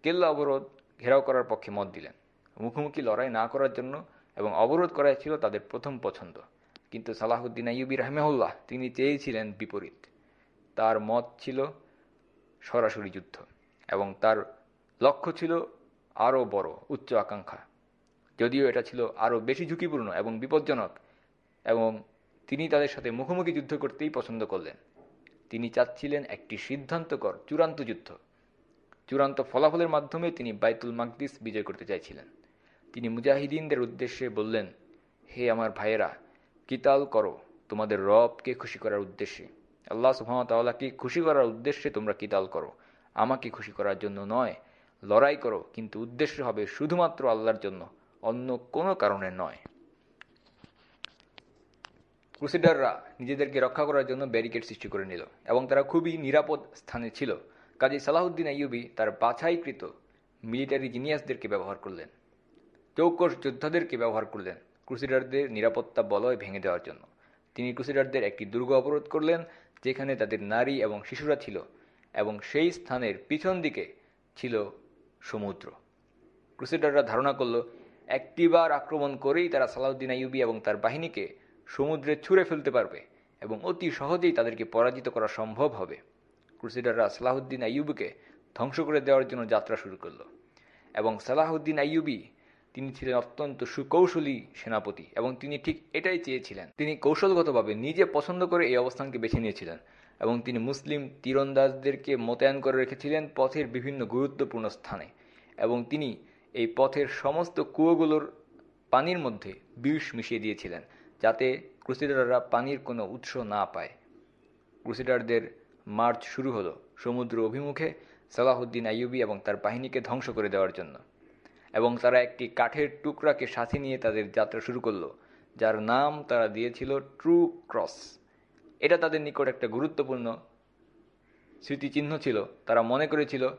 কেল্লা অবরোধ ঘেরাও করার পক্ষে মত দিলেন। মুখোমুখি লড়াই না করার জন্য এবং অবরোধ করাই ছিল তাদের প্রথম পছন্দ। কিন্তু সালাহুদ্দিন আইয়ুবি রাহমেউল্লাহ তিনি চেয়েছিলেন বিপরীত। তার মত ছিল সরাসরি যুদ্ধ এবং তার লক্ষ্য ছিল আরও বড়, উচ্চ আকাঙ্ক্ষা। যদিও এটা ছিল আরও বেশি ঝুঁকিপূর্ণ এবং বিপজ্জনক এবং তিনি তাদের সাথে মুখোমুখি যুদ্ধ করতেই পছন্দ করলেন। তিনি চাচ্ছিলেন একটি সিদ্ধান্তকর, চূড়ান্ত যুদ্ধ। চূড়ান্ত ফলাফলের মাধ্যমে তিনি বাইতুল মাকদিস বিজয় করতে চাইছিলেন। তিনি মুজাহিদিনদের উদ্দেশ্যে বললেন, হে আমার ভাইয়েরা, কিতাল করো, তোমাদের রবকে খুশি করার উদ্দেশ্যে। আল্লাহ সুহামতাল্লাহকে খুশি করার উদ্দেশ্যে তোমরা কিতাল করো। আমাকে খুশি করার জন্য নয়, লড়াই করো, কিন্তু উদ্দেশ্য হবে শুধুমাত্র আল্লাহর জন্য, অন্য কোনো কারণে নয়। ক্রুসেডাররা নিজেদেরকে রক্ষা করার জন্য ব্যারিকেড সৃষ্টি করে নিল এবং তারা খুবই নিরাপদ স্থানে ছিল। কাজী সালাহুদ্দিন আইয়ুবি তার বাছাইকৃত মিলিটারি জিনিয়াসদেরকে ব্যবহার করলেন। চৌকস যোদ্ধাদেরকে ব্যবহার করলেন ক্রুসেডারদের নিরাপত্তা বলয় ভেঙে দেওয়ার জন্য। তিনি ক্রুসেডারদের একটি দুর্গ অবরোধ করলেন, যেখানে তাদের নারী এবং শিশুরা ছিল এবং সেই স্থানের পিছন দিকে ছিল সমুদ্র। ক্রুসেডাররা ধারণা করল, একটিবার আক্রমণ করেই তারা সালাউদ্দিন আইয়ুবি এবং তার বাহিনীকে সমুদ্রে ছুঁড়ে ফেলতে পারবে এবং অতি সহজেই তাদেরকে পরাজিত করা সম্ভব হবে। ক্রুসেডাররা সালাহুদ্দিন আইয়ুবকে ধ্বংস করে দেওয়ার জন্য যাত্রা শুরু করল এবং সালাহুদ্দিন আইয়ুবি তিনি ছিলেন অত্যন্ত সুকৌশলী সেনাপতি এবং তিনি ঠিক এটাই চেয়েছিলেন। তিনি কৌশলগতভাবে নিজে পছন্দ করে এই অবস্থানকে বেছে নিয়েছিলেন এবং তিনি মুসলিম তীরন্দাজদেরকে মোতায়েন করে রেখেছিলেন পথের বিভিন্ন গুরুত্বপূর্ণ স্থানে এবং তিনি এই পথের সমস্ত কুয়োগুলোর পানির মধ্যে বিষ মিশিয়ে দিয়েছিলেন যাতে ক্রুসিডাররা পানির কোনো উৎস না পায়। ক্রুসিডারদের মার্চ শুরু হলো সমুদ্র অভিমুখে সালাহুদ্দিন আইয়ুবি এবং তার বাহিনীকে ধ্বংস করে দেওয়ার জন্য। এবং তারা একটি কাঠের টুকরাকে সাথে নিয়ে তাদের যাত্রা শুরু করল, যার নাম তারা দিয়েছিল ট্রু ক্রস। এটা তাদের নিকট একটা গুরুত্বপূর্ণ স্মৃতিচিহ্ন ছিল। তারা মনে করেছিল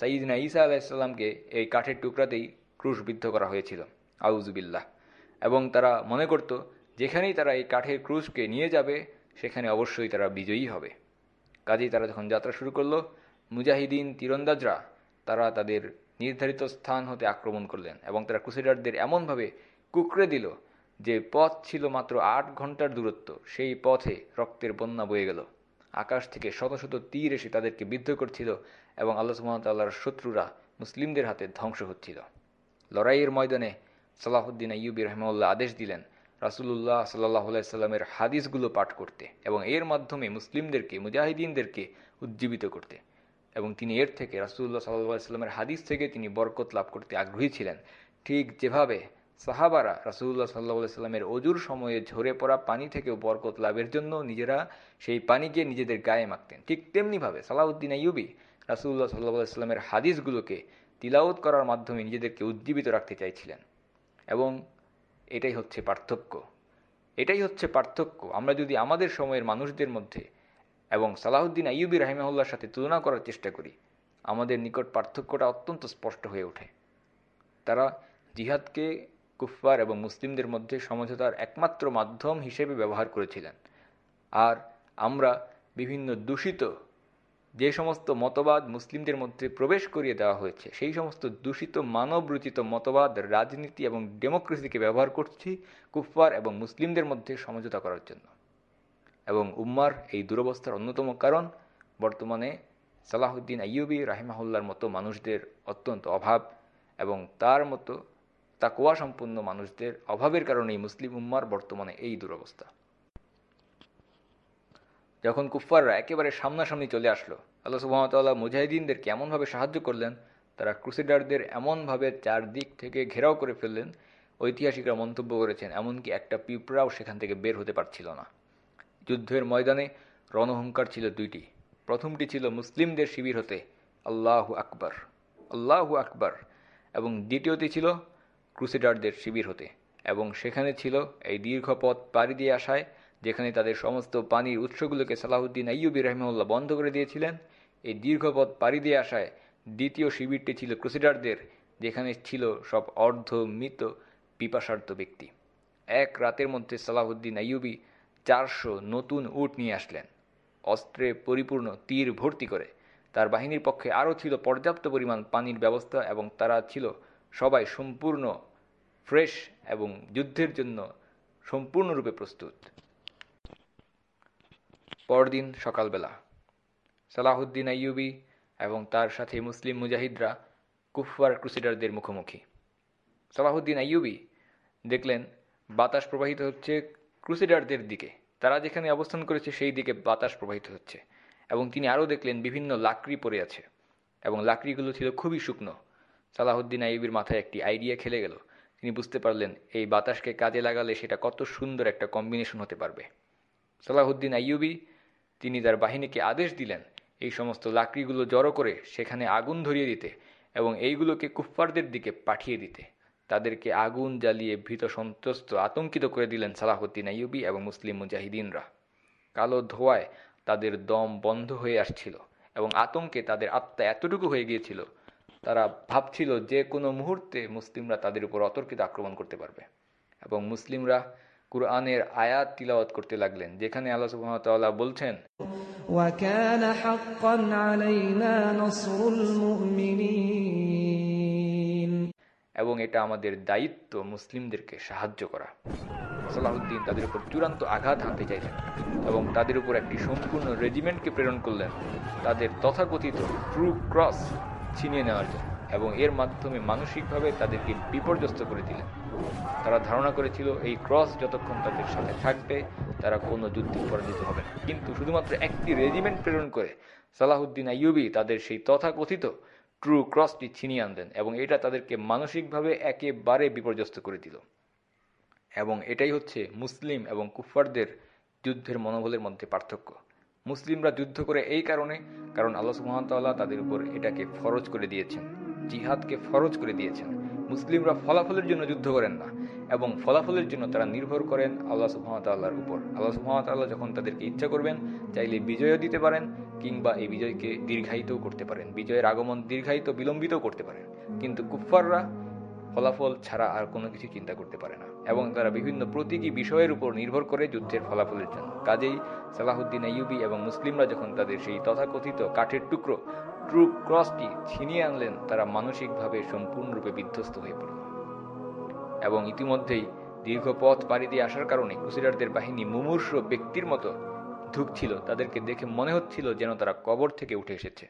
সাইদিনা ঈসা আলাইসাল্লামকে এই কাঠের টুকরাতেই ক্রুশবিদ্ধ করা হয়েছিল। আউজুবিল্লাহ এবং তারা মনে করত, যেখানেই তারা এই কাঠের ক্রুশকে নিয়ে যাবে, সেখানে অবশ্যই তারা বিজয়ী হবে। কাজেই তারা যখন যাত্রা শুরু করল, মুজাহিদিন তীরন্দাজরা, তারা তাদের নির্ধারিত স্থান হতে আক্রমণ করলেন এবং তারা ক্রুসেডারদের এমনভাবে কুকড়ে দিল যে পথ ছিল মাত্র আট ঘণ্টার দূরত্ব। সেই পথে রক্তের বন্যা বয়ে গেল। আকাশ থেকে শত শত তীর এসে তাদেরকে বিদ্ধ করছিল এবং আল্লাহ সুমতাল্লাহর শত্রুরা মুসলিমদের হাতে ধ্বংস হচ্ছিল। লড়াইয়ের ময়দানে সালাহুদ্দিন আইয়ুবি রহমাউল্লাহ আদেশ দিলেন, রাসুলুল্লাহ সাল্লাহ সাল্লামের হাদিসগুলো পাঠ করতে এবং এর মাধ্যমে মুসলিমদেরকে, মুজাহিদিনদেরকে উজ্জীবিত করতে। এবং তিনি এর থেকে রাসুল্লাহ সাল্লাহ সাল্লামের হাদিস থেকে তিনি বরকত লাভ করতে আগ্রহী ছিলেন। ঠিক যেভাবে সাহাবারা রাসুল্লাহ সাল্লাহ সাল্লামের অজুর সময়ে ঝরে পড়া পানি থেকেও বরকত লাভের জন্য নিজেরা সেই পানিকে নিজেদের গায়ে মাখতেন। ঠিক তেমনিভাবে সালাউদ্দিন আইয়ুবি রাসুল্লাহ সাল্লাহ হাদিসগুলোকে তিলাওত করার মাধ্যমে নিজেদেরকে উজ্জীবিত রাখতে চাইছিলেন এবং এটাই হচ্ছে পার্থক্য। এটাই হচ্ছে পার্থক্য। আমরা যদি আমাদের সময়ের মানুষদের মধ্যে এবং সালাহুদ্দিন আইয়ুবি রাহিমাহুল্লার সাথে তুলনা করার চেষ্টা করি। আমাদের নিকট পার্থক্যটা অত্যন্ত স্পষ্ট হয়ে ওঠে। তারা জিহাদকে কুফফার এবং মুসলিমদের মধ্যে সমঝোতার একমাত্র মাধ্যম হিসেবে ব্যবহার করেছিলেন। আর আমরা বিভিন্ন দূষিত যে সমস্ত মতবাদ মুসলিমদের মধ্যে প্রবেশ করিয়ে দেওয়া হয়েছে, সেই সমস্ত দূষিত মানবরচিত মতবাদ, রাজনীতি এবং ডেমোক্রেসিকে ব্যবহার করছি কুফফার এবং মুসলিমদের মধ্যে সমঝোতা করার জন্য। এবং উম্মার এই দুরবস্থার অন্যতম কারণ, বর্তমানে সালাহুদ্দিন আইয়ুবি রাহিমাহুল্লার মতো মানুষদের অত্যন্ত অভাব এবং তার মতো তাকোয়া সম্পন্ন মানুষদের অভাবের কারণেই মুসলিম উম্মার বর্তমানে এই দুরবস্থা। যখন কুফফাররা একেবারে সামনাসামনি চলে আসলো, আল্লাহ সুবাহতাল্লাহ মুজাহিদিনদেরকে এমনভাবে সাহায্য করলেন, তারা ক্রুসেডারদের এমনভাবে চারদিক থেকে ঘেরাও করে ফেললেন, ঐতিহাসিকরা মন্তব্য করেছেন, এমনকি একটা পিঁপড়াও সেখান থেকে বের হতে পারছিল না। যুদ্ধের ময়দানে রণহংকার ছিল দুইটি। প্রথমটি ছিল মুসলিমদের শিবির হতে আল্লাহু আকবর আল্লাহু আকবর, এবং দ্বিতীয়টি ছিল ক্রুসেডারদের শিবির হতে, এবং সেখানে ছিল এই দীর্ঘ পথ পাড়ি দিয়ে আসায়, যেখানে তাদের সমস্ত পানির উৎসগুলোকে সালাহুদ্দিন আইয়ুবি রহমউল্লাহ বন্ধ করে দিয়েছিলেন। এই দীর্ঘ পথ পাড়ি দিয়ে আসায় দ্বিতীয় শিবিরটি ছিল ক্রুসেডারদের, যেখানে ছিল সব অর্ধ মৃত পিপাসার্থ ব্যক্তি। এক রাতের মধ্যে সালাহুদ্দিন আইয়ুবি চারশো নতুন উট নিয়ে আসলেন। অস্ত্রে পরিপূর্ণ তীর ভর্তি করে। তার বাহিনীর পক্ষে আরও ছিল পর্যাপ্ত পরিমাণ পানির ব্যবস্থা এবং তারা ছিল সবাই সম্পূর্ণ ফ্রেশ এবং যুদ্ধের জন্য সম্পূর্ণরূপে প্রস্তুত। পরদিন সকালবেলা সালাহুদ্দিন আইয়ুবি এবং তার সাথে মুসলিম মুজাহিদরা কুফফার ক্রুসিডারদের মুখোমুখি। সালাহুদ্দিন আইয়ুবি দেখলেন, বাতাস প্রবাহিত হচ্ছে ক্রুসেডারদের দিকে। তারা যেখানে অবস্থান করেছে, সেই দিকে বাতাস প্রবাহিত হচ্ছে এবং তিনি আরও দেখলেন বিভিন্ন লাকড়ি পড়ে আছে এবং লাকড়িগুলো ছিল খুবই শুকনো। সালাহুদ্দিন আইবির মাথায় একটি আইডিয়া খেলে গেল। তিনি বুঝতে পারলেন, এই বাতাসকে কাজে লাগালে সেটা কত সুন্দর একটা কম্বিনেশন হতে পারবে। সালাহুদ্দিন আইয়ুবি, তিনি তার বাহিনীকে আদেশ দিলেন, এই সমস্ত লাকড়িগুলো জড়ো করে সেখানে আগুন ধরিয়ে দিতে এবং এইগুলোকে কুফফারদের দিকে পাঠিয়ে দিতে। তাদেরকে আগুন জ্বালিয়ে ভীত সন্ত্রস্ত আতঙ্কিত করে দিলেন সালাহুদ্দিন আইয়ুবি এবং মুসলিম মুজাহিদিনরা কালো ধোয়ায় তাদের দম বন্ধ হয়ে আসছিল এবং আতঙ্কে তাদের আত্মা এতটুকু হয়ে গিয়েছিল তারা ভাবছিল যে কোনো মুহূর্তে মুসলিমরা তাদের উপর অতর্কিত আক্রমণ করতে পারবে এবং মুসলিমরা কুরআনের আয়াত তিলাওয়াত করতে লাগলেন যেখানে আল্লাহ সুবহানাহু বলছেন وكان حقا علينا نصر المؤمنين এবং এটা আমাদের দায়িত্ব মুসলিমদেরকে সাহায্য করা। সালাহুদ্দিন তাদের উপর চূড়ান্ত আঘাত হানতে চাইলেন এবং তাদের উপর একটি সম্পূর্ণ রেজিমেন্টকে প্রেরণ করলেন তাদের তথাকথিত ট্রু ক্রস ছিনিয়ে নেওয়ার জন্য এবং এর মাধ্যমে মানসিকভাবে তাদেরকে বিপর্যস্ত করে দিলেন। তারা ধারণা করেছিল এই ক্রস যতক্ষণ তাদের সাথে থাকবে, তারা কোনো যুদ্ধে পরাজিত হবে না। কিন্তু শুধুমাত্র একটি রেজিমেন্ট প্রেরণ করে সালাহুদ্দিন আইয়ুবি তাদের সেই তথাকথিত ট্রু ক্রসটি ছিনিয়ে আনলেন এবং এটা তাদেরকে মানসিকভাবে একেবারে বিপর্যস্ত করে দিল। এবং এটাই হচ্ছে মুসলিম এবং কুফারদের যুদ্ধের মনোবলের মধ্যে পার্থক্য। মুসলিমরা যুদ্ধ করে এই কারণে, কারণ আল্লাহ সুহামতাল্লাহ তাদের উপর এটাকে ফরজ করে দিয়েছেন, জিহাদকে ফরজ করে দিয়েছেন। মুসলিমরা ফলাফলের জন্য যুদ্ধ করেন না। এবং ফলাফলের জন্য তারা নির্ভর করেন আল্লাহ সুহামতাল্লাহর উপর। আল্লাহ সুহামতাল্লাহ যখন তাদেরকে ইচ্ছা করবেন, চাইলে বিজয়ও দিতে পারেন কিংবা এই বিজয়কে দীর্ঘায়িতও করতে পারেন। বিজয়ের আগমন দীর্ঘায়িত, বিলম্বিতও করতে পারেন। কিন্তু কুফফাররা ফলাফল ছাড়া আর কোনো কিছু চিন্তা করতে পারে না এবং তারা বিভিন্ন প্রতীকী বিষয়ের উপর নির্ভর করে যুদ্ধের ফলাফলের জন্য। কাজেই সালাহুদ্দিন আইয়ুবি এবং মুসলিমরা যখন তাদের সেই তথাকথিত কাঠের টুকরো, ট্রু ক্রসটি ছিনিয়ে আনলেন, তারা মানসিকভাবে সম্পূর্ণরূপে বিধ্বস্ত হয়ে পড়ল এবং ইতিমধ্যেই দীর্ঘ পথ পাড়ি দিয়ে আসার কারণে কুসিরারদের বাহিনী মুমূর্ষ ব্যক্তির মতো ধুকছিল। তাদেরকে দেখে মনে হচ্ছিল যেন তারা কবর থেকে উঠে এসেছে,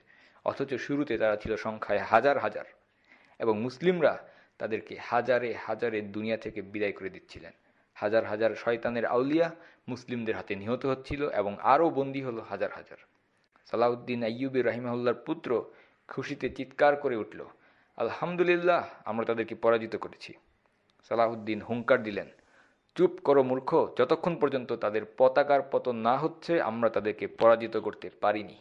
অথচ শুরুতে তারা ছিল সংখ্যায় হাজার হাজার এবং মুসলিমরা তাদেরকে হাজারে হাজারে দুনিয়া থেকে বিদায় করে দিচ্ছিলেন। হাজার হাজার শয়তানের আউলিয়া মুসলিমদের হাতে নিহত হচ্ছিল এবং আরও বন্দী হলো হাজার হাজার। সালাউদ্দিন আইয়ুবি রাহিমাহুল্লার পুত্র খুশিতে চিৎকার করে উঠল, আলহামদুলিল্লাহ, আমরা তাদেরকে পরাজিত করেছি। সালাহুদ্দিন হুঙ্কার দিলেন, চুপ করো মূর্খ, যতক্ষণ পর্যন্ত তাদের পতাকার পতন না হচ্ছে, আমরা তাদেরকে পরাজিত করতে পারিনি।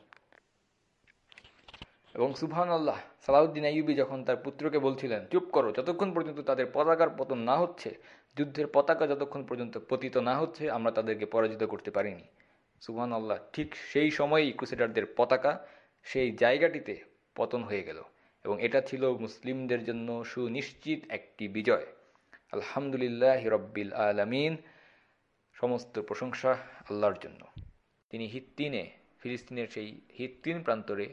এবং সুবহান আল্লাহ সালাউদ্দিন আইয়ুবি যখন তার পুত্রকে বলছিলেন, চুপ করো, যতক্ষণ পর্যন্ত তাদের পতাকার পতন না হচ্ছে, যুদ্ধের পতাকা যতক্ষণ পর্যন্ত পতিত না হচ্ছে, আমরা তাদেরকে পরাজিত করতে পারিনি। সুবহান আল্লাহ ঠিক সেই সময়েই ক্রুসেডারদের পতাকা সেই জায়গাটিতে পতন হয়ে গেল এবং এটা ছিল মুসলিমদের জন্য সুনিশ্চিত একটি বিজয়। আলহামদুলিল্লাহ রব্বিল আলামিন। সমস্ত প্রশংসা আল্লাহর জন্য। তিনি হিত্তিনে, ফিলিস্তিনের সেই হিত্তিন প্রান্তরে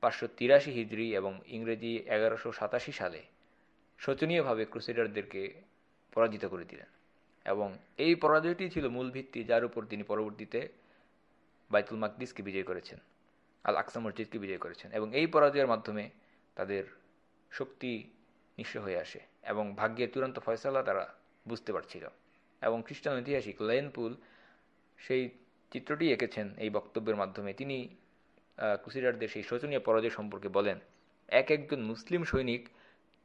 পাঁচশো তিরাশি হিজড়ি এবং ইংরেজি এগারোশো সাতাশি সালে শোচনীয়ভাবে ক্রুসেডারদেরকে পরাজিত করে দিলেন এবং এই পরাজয়টি ছিল মূল ভিত্তি যার উপর তিনি পরবর্তীতে বাইতুল মাকদিসকে বিজয় করেছেন, আল আকসা মসজিদকে বিজয় করেছেন এবং এই পরাজয়ের মাধ্যমে তাদের শক্তি নিঃস্ব হয়ে আসে। এবং ভাগ্যের চূড়ান্ত ফয়সালা তারা বুঝতে পারছিল। এবং খ্রিস্টান ঐতিহাসিক লেনপুল সেই চিত্রটি এঁকেছেন এই বক্তব্যের মাধ্যমে। তিনি ক্রুসিডারদের সেই শোচনীয় পরাজয় সম্পর্কে বলেন, এক একজন মুসলিম সৈনিক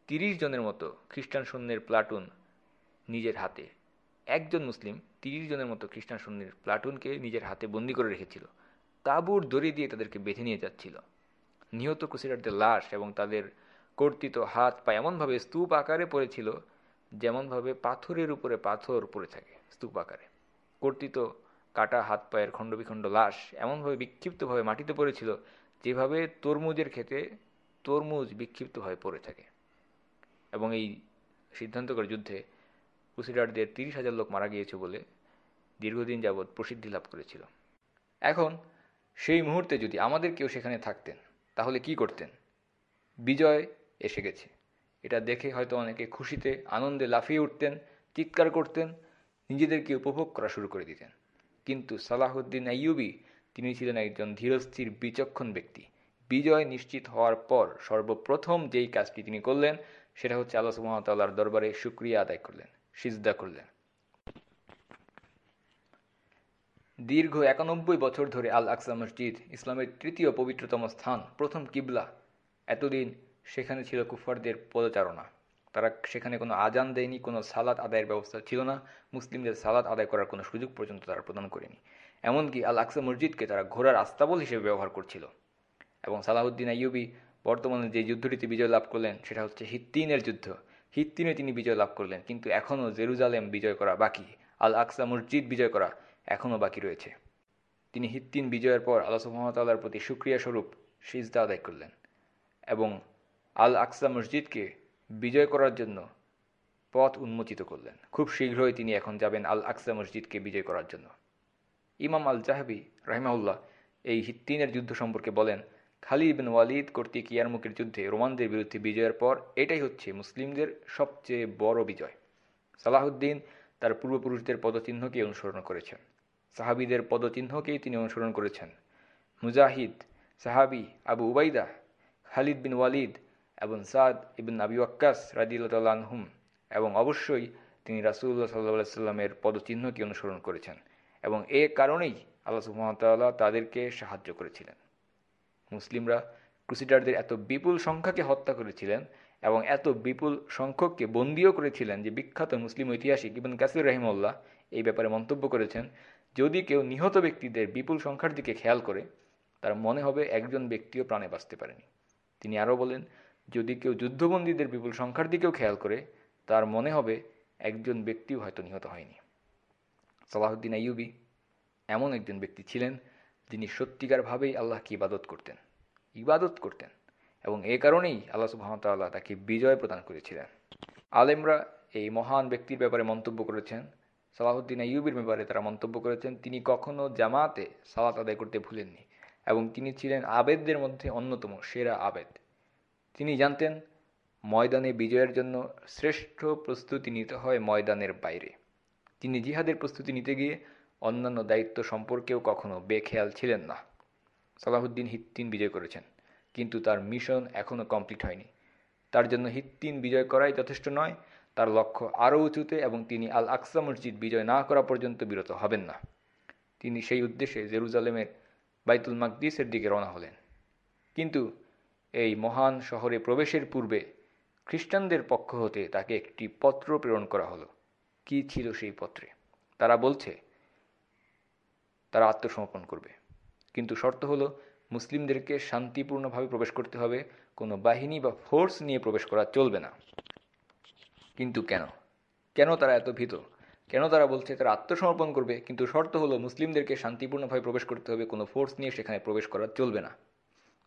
তিরিশ জনের মতো খ্রিস্টান সৈন্যের প্লাটুন নিজের হাতে, একজন মুসলিম তিরিশ জনের মতো খ্রিস্টান সৈন্যের প্লাটুনকে নিজের হাতে বন্দি করে রেখেছিল, তাঁবুর দড়ি দিয়ে তাদেরকে বেঁধে নিয়ে যাচ্ছিল। নিহত ক্রুসিডারদের লাশ এবং তাদের কর্তৃত হাত পা এমনভাবে স্তূপ আকারে পড়েছিল যেমনভাবে পাথরের উপরে পাথর পড়ে থাকে, স্তূপ আকারে। কর্তিত কাটা হাত পায়ের খণ্ডবিখণ্ড লাশ এমনভাবে বিক্ষিপ্তভাবে মাটিতে পড়েছিল যেভাবে তরমুজের ক্ষেতে তরমুজ বিক্ষিপ্তভাবে পড়ে থাকে। এবং এই সিদ্ধান্তকর যুদ্ধে ক্রুসিডারদের তিরিশ হাজার লোক মারা গিয়েছে বলে দীর্ঘদিন যাবৎ প্রসিদ্ধি লাভ করেছিল। এখন সেই মুহূর্তে যদি আমাদের কেউ সেখানে থাকতেন, তাহলে কি করতেন? বিজয় এসে গেছে। এটা দেখে হয়তো অনেকে খুশিতে, আনন্দে লাফিয়ে উঠতেন, চিৎকার করতেন, নিজেদেরকে উপভোগ করা শুরু করে দিতেন। কিন্তু সালাহুদ্দিন আইয়ুবি, তিনি ছিলেন একজন ধীরস্থির, বিচক্ষণ ব্যক্তি। বিজয় নিশ্চিত হওয়ার পর সর্বপ্রথম যেই কাজটি তিনি করলেন, সেটা হচ্ছে আল্লাহ সুহামতাল্লাহর দরবারে সুক্রিয়া আদায় করলেন, সিজদা করলেন। দীর্ঘ একানব্বই বছর ধরে আল আকসা মসজিদ, ইসলামের তৃতীয় পবিত্রতম স্থান, প্রথম কিবলা। এতদিন সেখানে ছিল কুফারদের পদচারণা। তারা সেখানে কোনো আজান দেয়নি, কোনো সালাদ আদায়ের ব্যবস্থা ছিল না। মুসলিমদের সালাদ আদায় করার কোনো সুযোগ পর্যন্ত তারা প্রদান করেনি। এমনকি আল আকসা মসজিদকে তারা ঘোরার আস্তাবল হিসেবে ব্যবহার করছিল। এবং সালাহুদ্দিন আইয়ুবি বর্তমানে যে যুদ্ধটিতে বিজয় লাভ করলেন, সেটা হচ্ছে হিত্তিনের যুদ্ধ। হিত্তিনে তিনি বিজয় লাভ করলেন, কিন্তু এখনও জেরুজালেম বিজয় করা বাকি। আল আকসা মসজিদ বিজয় করা এখনও বাকি রয়েছে। তিনি হিত্তিন বিজয়ের পর আল্লাহ সুহামতাল্লাহর প্রতি সুক্রিয়া স্বরূপ সিজদা আদায় করলেন। এবং আল আকসা মসজিদকে বিজয় করার জন্য পথ উন্মোচিত করলেন। খুব শীঘ্রই তিনি এখন যাবেন আল আকসা মসজিদকে বিজয় করার জন্য। ইমাম আল জাহাবি রাহিমাউল্লাহ এই হিত্তিনের যুদ্ধ সম্পর্কে বলেন, খালিদ বিন ওয়ালিদ কর্তৃক ইয়ারমুকের যুদ্ধে রোমানদের বিরুদ্ধে বিজয়ের পর এটাই হচ্ছে মুসলিমদের সবচেয়ে বড় বিজয়। সালাহুদ্দিন তার পূর্বপুরুষদের পদচিহ্নকেই অনুসরণ করেছেন। সাহাবিদের পদচিহ্নকেই তিনি অনুসরণ করেছেন। মুজাহিদ, সাহাবি আবু উবাইদা, খালিদ বিন ওয়ালিদ এবং সাদ ইবিন আবি ওয়াক্কাস রাদিউল্লাহম এবং অবশ্যই তিনি রাসুল্লাহ সাল্লাহ সাল্লামের পদচিহ্নকে অনুসরণ করেছেন এবং এ কারণেই আল্লাহ সুহামতাল্লাহ তাদেরকে সাহায্য করেছিলেন। মুসলিমরা ক্রুসিডারদের এত বিপুল সংখ্যাকে হত্যা করেছিলেন এবং এত বিপুল সংখ্যককে বন্দিও করেছিলেন যে বিখ্যাত মুসলিম ঐতিহাসিক ইবন কাসির রহিমউল্লাহ এই ব্যাপারে মন্তব্য করেছেন, যদি কেউ নিহত ব্যক্তিদের বিপুল সংখ্যার দিকে খেয়াল করে, তার মনে হবে একজন ব্যক্তিও প্রাণে বাঁচতে পারেনি। তিনি আরও বলেন যদি কেউ যুদ্ধবন্দীদের বিপুল সংখ্যার দিকেও খেয়াল করে, তার মনে হবে একজন ব্যক্তিও হয়তো নিহত হয়নি। সালাহুদ্দিন আইয়ুবি এমন একজন ব্যক্তি ছিলেন যিনি সত্যিকারভাবেই আল্লাহকে ইবাদত করতেন ইবাদত করতেন এবং এ কারণেই আল্লাহ সুহামতাল্লাহ তাকে বিজয় প্রদান করেছিলেন। আলেমরা এই মহান ব্যক্তির ব্যাপারে মন্তব্য করেছেন সালাহুদ্দিন আইয়ুবির ব্যাপারে তারা মন্তব্য করেছেন, তিনি কখনো জামাতে সালাত আদায় করতে ভুলেননি এবং তিনি ছিলেন আবেদদের মধ্যে অন্যতম সেরা আবেদ। তিনি জানতেন, ময়দানে বিজয়ের জন্য শ্রেষ্ঠ প্রস্তুতি নিতে হয় ময়দানের বাইরে। তিনি জিহাদের প্রস্তুতি নিতে গিয়ে অন্যান্য দায়িত্ব সম্পর্কেও কখনো বেখেয়াল ছিলেন না। সালাহুদ্দিন হিত্তিন বিজয় করেছেন, কিন্তু তার মিশন এখনও কমপ্লিট হয়নি। তার জন্য হিত্তিন বিজয় করাই যথেষ্ট নয়, তার লক্ষ্য আরও উঁচুতে এবং তিনি আল আকসা মসজিদ বিজয় না করা পর্যন্ত বিরত হবেন না। তিনি সেই উদ্দেশ্যে জেরুজালেমের বাইতুল মাকদিসের দিকে রওনা হলেন। কিন্তু এই মহান শহরে প্রবেশের পূর্বে খ্রিস্টানদের পক্ষ হতে তাকে একটি পত্র প্রেরণ করা হলো। কি ছিল সেই পত্রে? তারা বলছে, তারা আত্মসমর্পণ করবে। কিন্তু শর্ত হলো, মুসলিমদেরকে শান্তিপূর্ণভাবে প্রবেশ করতে হবে, কোনো বাহিনী বা ফোর্স নিয়ে প্রবেশ করা চলবে না। কিন্তু কেন? কেন তারা এত ভীত? কেন তারা বলছে তারা আত্মসমর্পণ করবে? কিন্তু শর্ত হলো, মুসলিমদেরকে শান্তিপূর্ণভাবে প্রবেশ করতে হবে, কোনো ফোর্স নিয়ে সেখানে প্রবেশ করা চলবে না।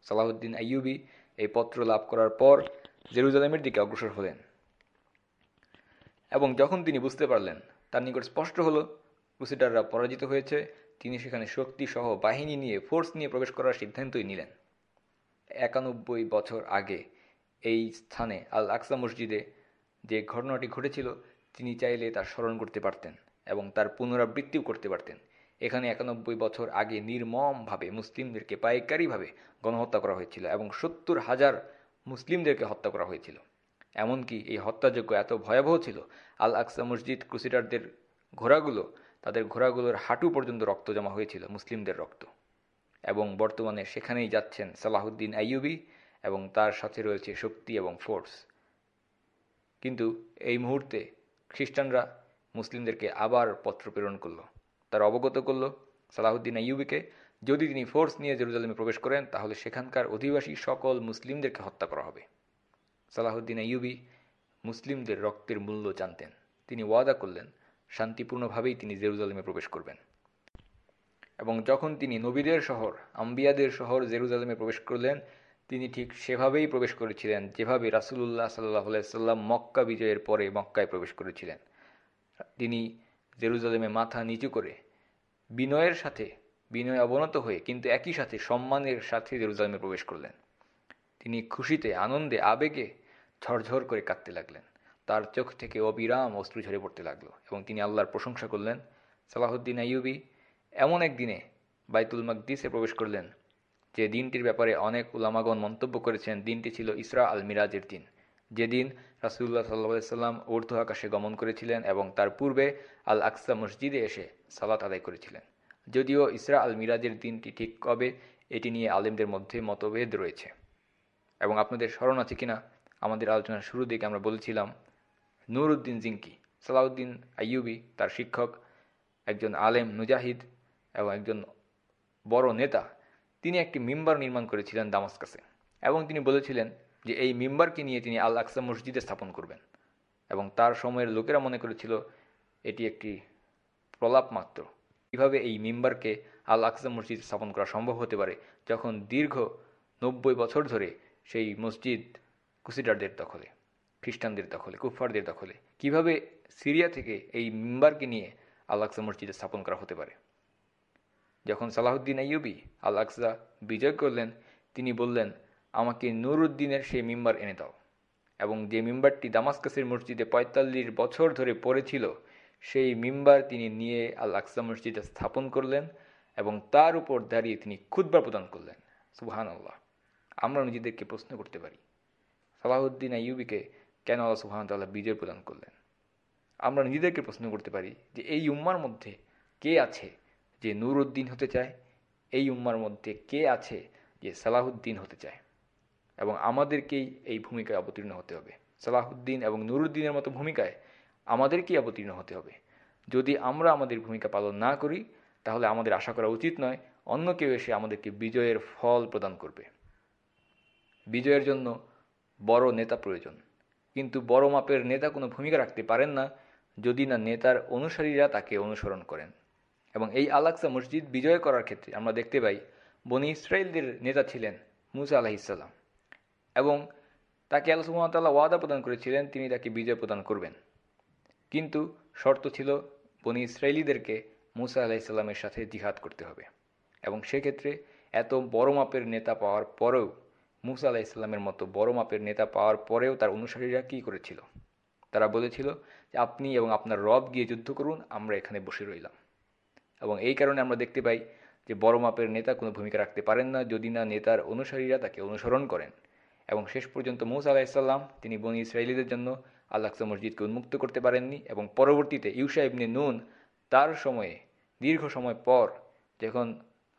সালাহুদ্দিন আইয়ুবি এই পত্র লাভ করার পর জেরুজালেমের দিকে অগ্রসর হলেন। এবং যখন তিনি বুঝতে পারলেন, তার নিকট স্পষ্ট হলো ক্রুসিডাররা পরাজিত হয়েছে, তিনি সেখানে শক্তি সহ বাহিনী নিয়ে ফোর্স নিয়ে প্রবেশ করার সিদ্ধান্তই নিলেন। একানব্বই বছর আগে এই স্থানে আল আকসা মসজিদে যে ঘটনাটি ঘটেছিল, তিনি চাইলে তার স্মরণ করতে পারতেন এবং তার পুনরাবৃত্তিও করতে পারতেন। এখানে একানব্বই বছর আগে নির্মমভাবে মুসলিমদেরকে পাইকারিভাবে গণহত্যা করা হয়েছিল এবং সত্তর হাজার মুসলিমদেরকে হত্যা করা হয়েছিল। এমনকি এই হত্যাযোগ্য এত ভয়াবহ ছিল, আল আকসা মসজিদ ক্রুসিডারদের ঘোড়াগুলো, তাদের ঘোড়াগুলোর হাঁটু পর্যন্ত রক্ত জমা হয়েছিল, মুসলিমদের রক্ত। এবং বর্তমানে সেখানেই যাচ্ছেন সালাহুদ্দিন আইয়ুবি এবং তার সাথে রয়েছে শক্তি এবং ফোর্স। কিন্তু এই মুহূর্তে খ্রিস্টানরা মুসলিমদেরকে আবার পত্র প্রেরণ করল। তার অবগত করল সালাহুদ্দিন আইয়ুবিকে, যদি তিনি ফোর্স নিয়ে জেরুজালেমে প্রবেশ করেন, তাহলে সেখানকার অধিবাসী সকল মুসলিমদেরকে হত্যা করা হবে। সালাহুদ্দিন আইয়ুবি মুসলিমদের রক্তের মূল্য জানতেন। তিনি ওয়াদা করলেন, শান্তিপূর্ণভাবেই তিনি জেরুজালেমে প্রবেশ করবেন। এবং যখন তিনি নবীদের শহর, আম্বিয়াদের শহর জেরুজালেমে প্রবেশ করলেন, তিনি ঠিক সেভাবেই প্রবেশ করেছিলেন যেভাবে রাসুলুল্লাহ সাল্লাহ সাল্লাম মক্কা বিজয়ের পরে মক্কায় প্রবেশ করেছিলেন। তিনি জেরুজালেমে মাথা নিচু করে বিনয়ের সাথে, বিনয় অবনত হয়ে কিন্তু একই সাথে সম্মানের সাথে জেরুজালেমে প্রবেশ করলেন। তিনি খুশিতে, আনন্দে, আবেগে ঝরঝর করে কাঁদতে লাগলেন। তার চোখ থেকে অবিরাম অশ্রু ঝরে পড়তে লাগল এবং তিনি আল্লাহর প্রশংসা করলেন। সালাহুদ্দিন আইয়ুবি এমন এক দিনে বাইতুল মাকদিসে প্রবেশ করলেন যে দিনটির ব্যাপারে অনেক উলামাগণ মন্তব্য করেছেন। দিনটি ছিল ইসরা আল মিরাজের দিন। যেদিন রাসুল্লাহ সাল্লা সাল্লাম ঊর্ধ্ব আকাশে গমন করেছিলেন এবং তার পূর্বে আল আকসা মসজিদে এসে সালাত আদায় করেছিলেন। যদিও ইসরা আল মিরাজের দিনটি ঠিক কবে, এটি নিয়ে আলেমদের মধ্যে মতভেদ রয়েছে। এবং আপনাদের স্মরণ আছে কিনা? আমাদের আলোচনার শুরুর দিকে আমরা বলেছিলাম নুরউদ্দিন জিঙ্কি, সালাউদ্দিন আইয়ুবি, তার শিক্ষক, একজন আলেম মুজাহিদ এবং একজন বড় নেতা। তিনি একটি মিম্বার নির্মাণ করেছিলেন দামাস্কাসে এবং তিনি বলেছিলেন যে এই মিম্বারকে নিয়ে তিনি আল আকসা মসজিদে স্থাপন করবেন। এবং তার সময়ের লোকেরা মনে করেছিল, এটি একটি প্রলাপ মাত্র। কীভাবে এই মিম্বারকে আল আকসা মসজিদ স্থাপন করা সম্ভব হতে পারে, যখন দীর্ঘ নব্বই বছর ধরে সেই মসজিদ কুসিডারদের দখলে, খ্রিস্টানদের দখলে কুফারদের দখলে, কীভাবে সিরিয়া থেকে এই মিম্বারকে নিয়ে আল আকসা মসজিদে স্থাপন করা হতে পারে? যখন সালাহুদ্দিন আইয়ুবি আল আকসা বিজয় করলেন, তিনি বললেন আমাকে নুরুদ্দিনের সেই মিম্বার এনে দাও। এবং যে মিম্বারটি দামাস্কাসের মসজিদে পঁয়তাল্লিশ বছর ধরে পড়েছিল, সেই মিম্বার তিনি নিয়ে আল আকসা মসজিদে স্থাপন করলেন এবং তার উপর দাঁড়িয়ে তিনি খুদ্া প্রদান করলেন। সুবহান আল্লাহ আমরা নিজেদেরকে প্রশ্ন করতে পারি, সালাহুদ্দিন আইয়ুবিকে কেন আল্লাহ সুবহান তাল্লাহ বিজয় প্রদান করলেন? আমরা নিজেদেরকে প্রশ্ন করতে পারি যে এই উম্মার মধ্যে কে আছে যে নুরুদ্দিন হতে চায়? এই উম্মার মধ্যে কে আছে যে সালাহুদ্দিন হতে চায়? এবং আমাদেরকেই এই ভূমিকায় অবতীর্ণ হতে হবে। সালাহুদ্দিন এবং নুরুদ্দিনের মতো ভূমিকায় আমাদেরকেই অবতীর্ণ হতে হবে। যদি আমরা আমাদের ভূমিকা পালন না করি, তাহলে আমাদের আশা করা উচিত নয়, অন্য কেউ এসে আমাদেরকে বিজয়ের ফল প্রদান করবে। বিজয়ের জন্য বড় নেতা প্রয়োজন। কিন্তু বড় মাপের নেতা কোনো ভূমিকা রাখতে পারেন না, যদি না নেতার অনুসারীরা তাকে অনুসরণ করেন। এবং এই আলাক্সা মসজিদ বিজয় করার ক্ষেত্রে আমরা দেখতে পাই, বনি ইসরায়েলদের নেতা ছিলেন মুসা আলাহিসাল্লাম এবং তাকে আল্লাহ সুহামতাল্লাহ ওয়াদা প্রদান করেছিলেন, তিনি তাকে বিজয় প্রদান করবেন। কিন্তু শর্ত ছিল বনি ইসরায়েলিদেরকে মুসা আলাহিসাল্লামের সাথে জিহাদ করতে হবে। এবং সেক্ষেত্রে এত বড় মাপের নেতা পাওয়ার পরেও মুসা আলাহিসাল্লামের মতো বড় মাপের নেতা পাওয়ার পরেও তার অনুসারীরা কী করেছিল? তারা বলেছিল যে, আপনি এবং আপনার রব গিয়ে যুদ্ধ করুন, আমরা এখানে বসে রইলাম। এবং এই কারণে আমরা দেখতে পাই যে, বড় মাপের নেতা কোনো ভূমিকা রাখতে পারেন না, যদি না নেতার অনুসারীরা তাকে অনুসরণ করেন। এবং শেষ পর্যন্ত মৌসা আলাহিসাল্লাম তিনি বনি ইসরায়েলিদের জন্য আল্লাহসা মসজিদকে উন্মুক্ত করতে পারেননি এবং পরবর্তীতে ইউসা ইবনে নুন তার সময়ে, দীর্ঘ সময় পর যখন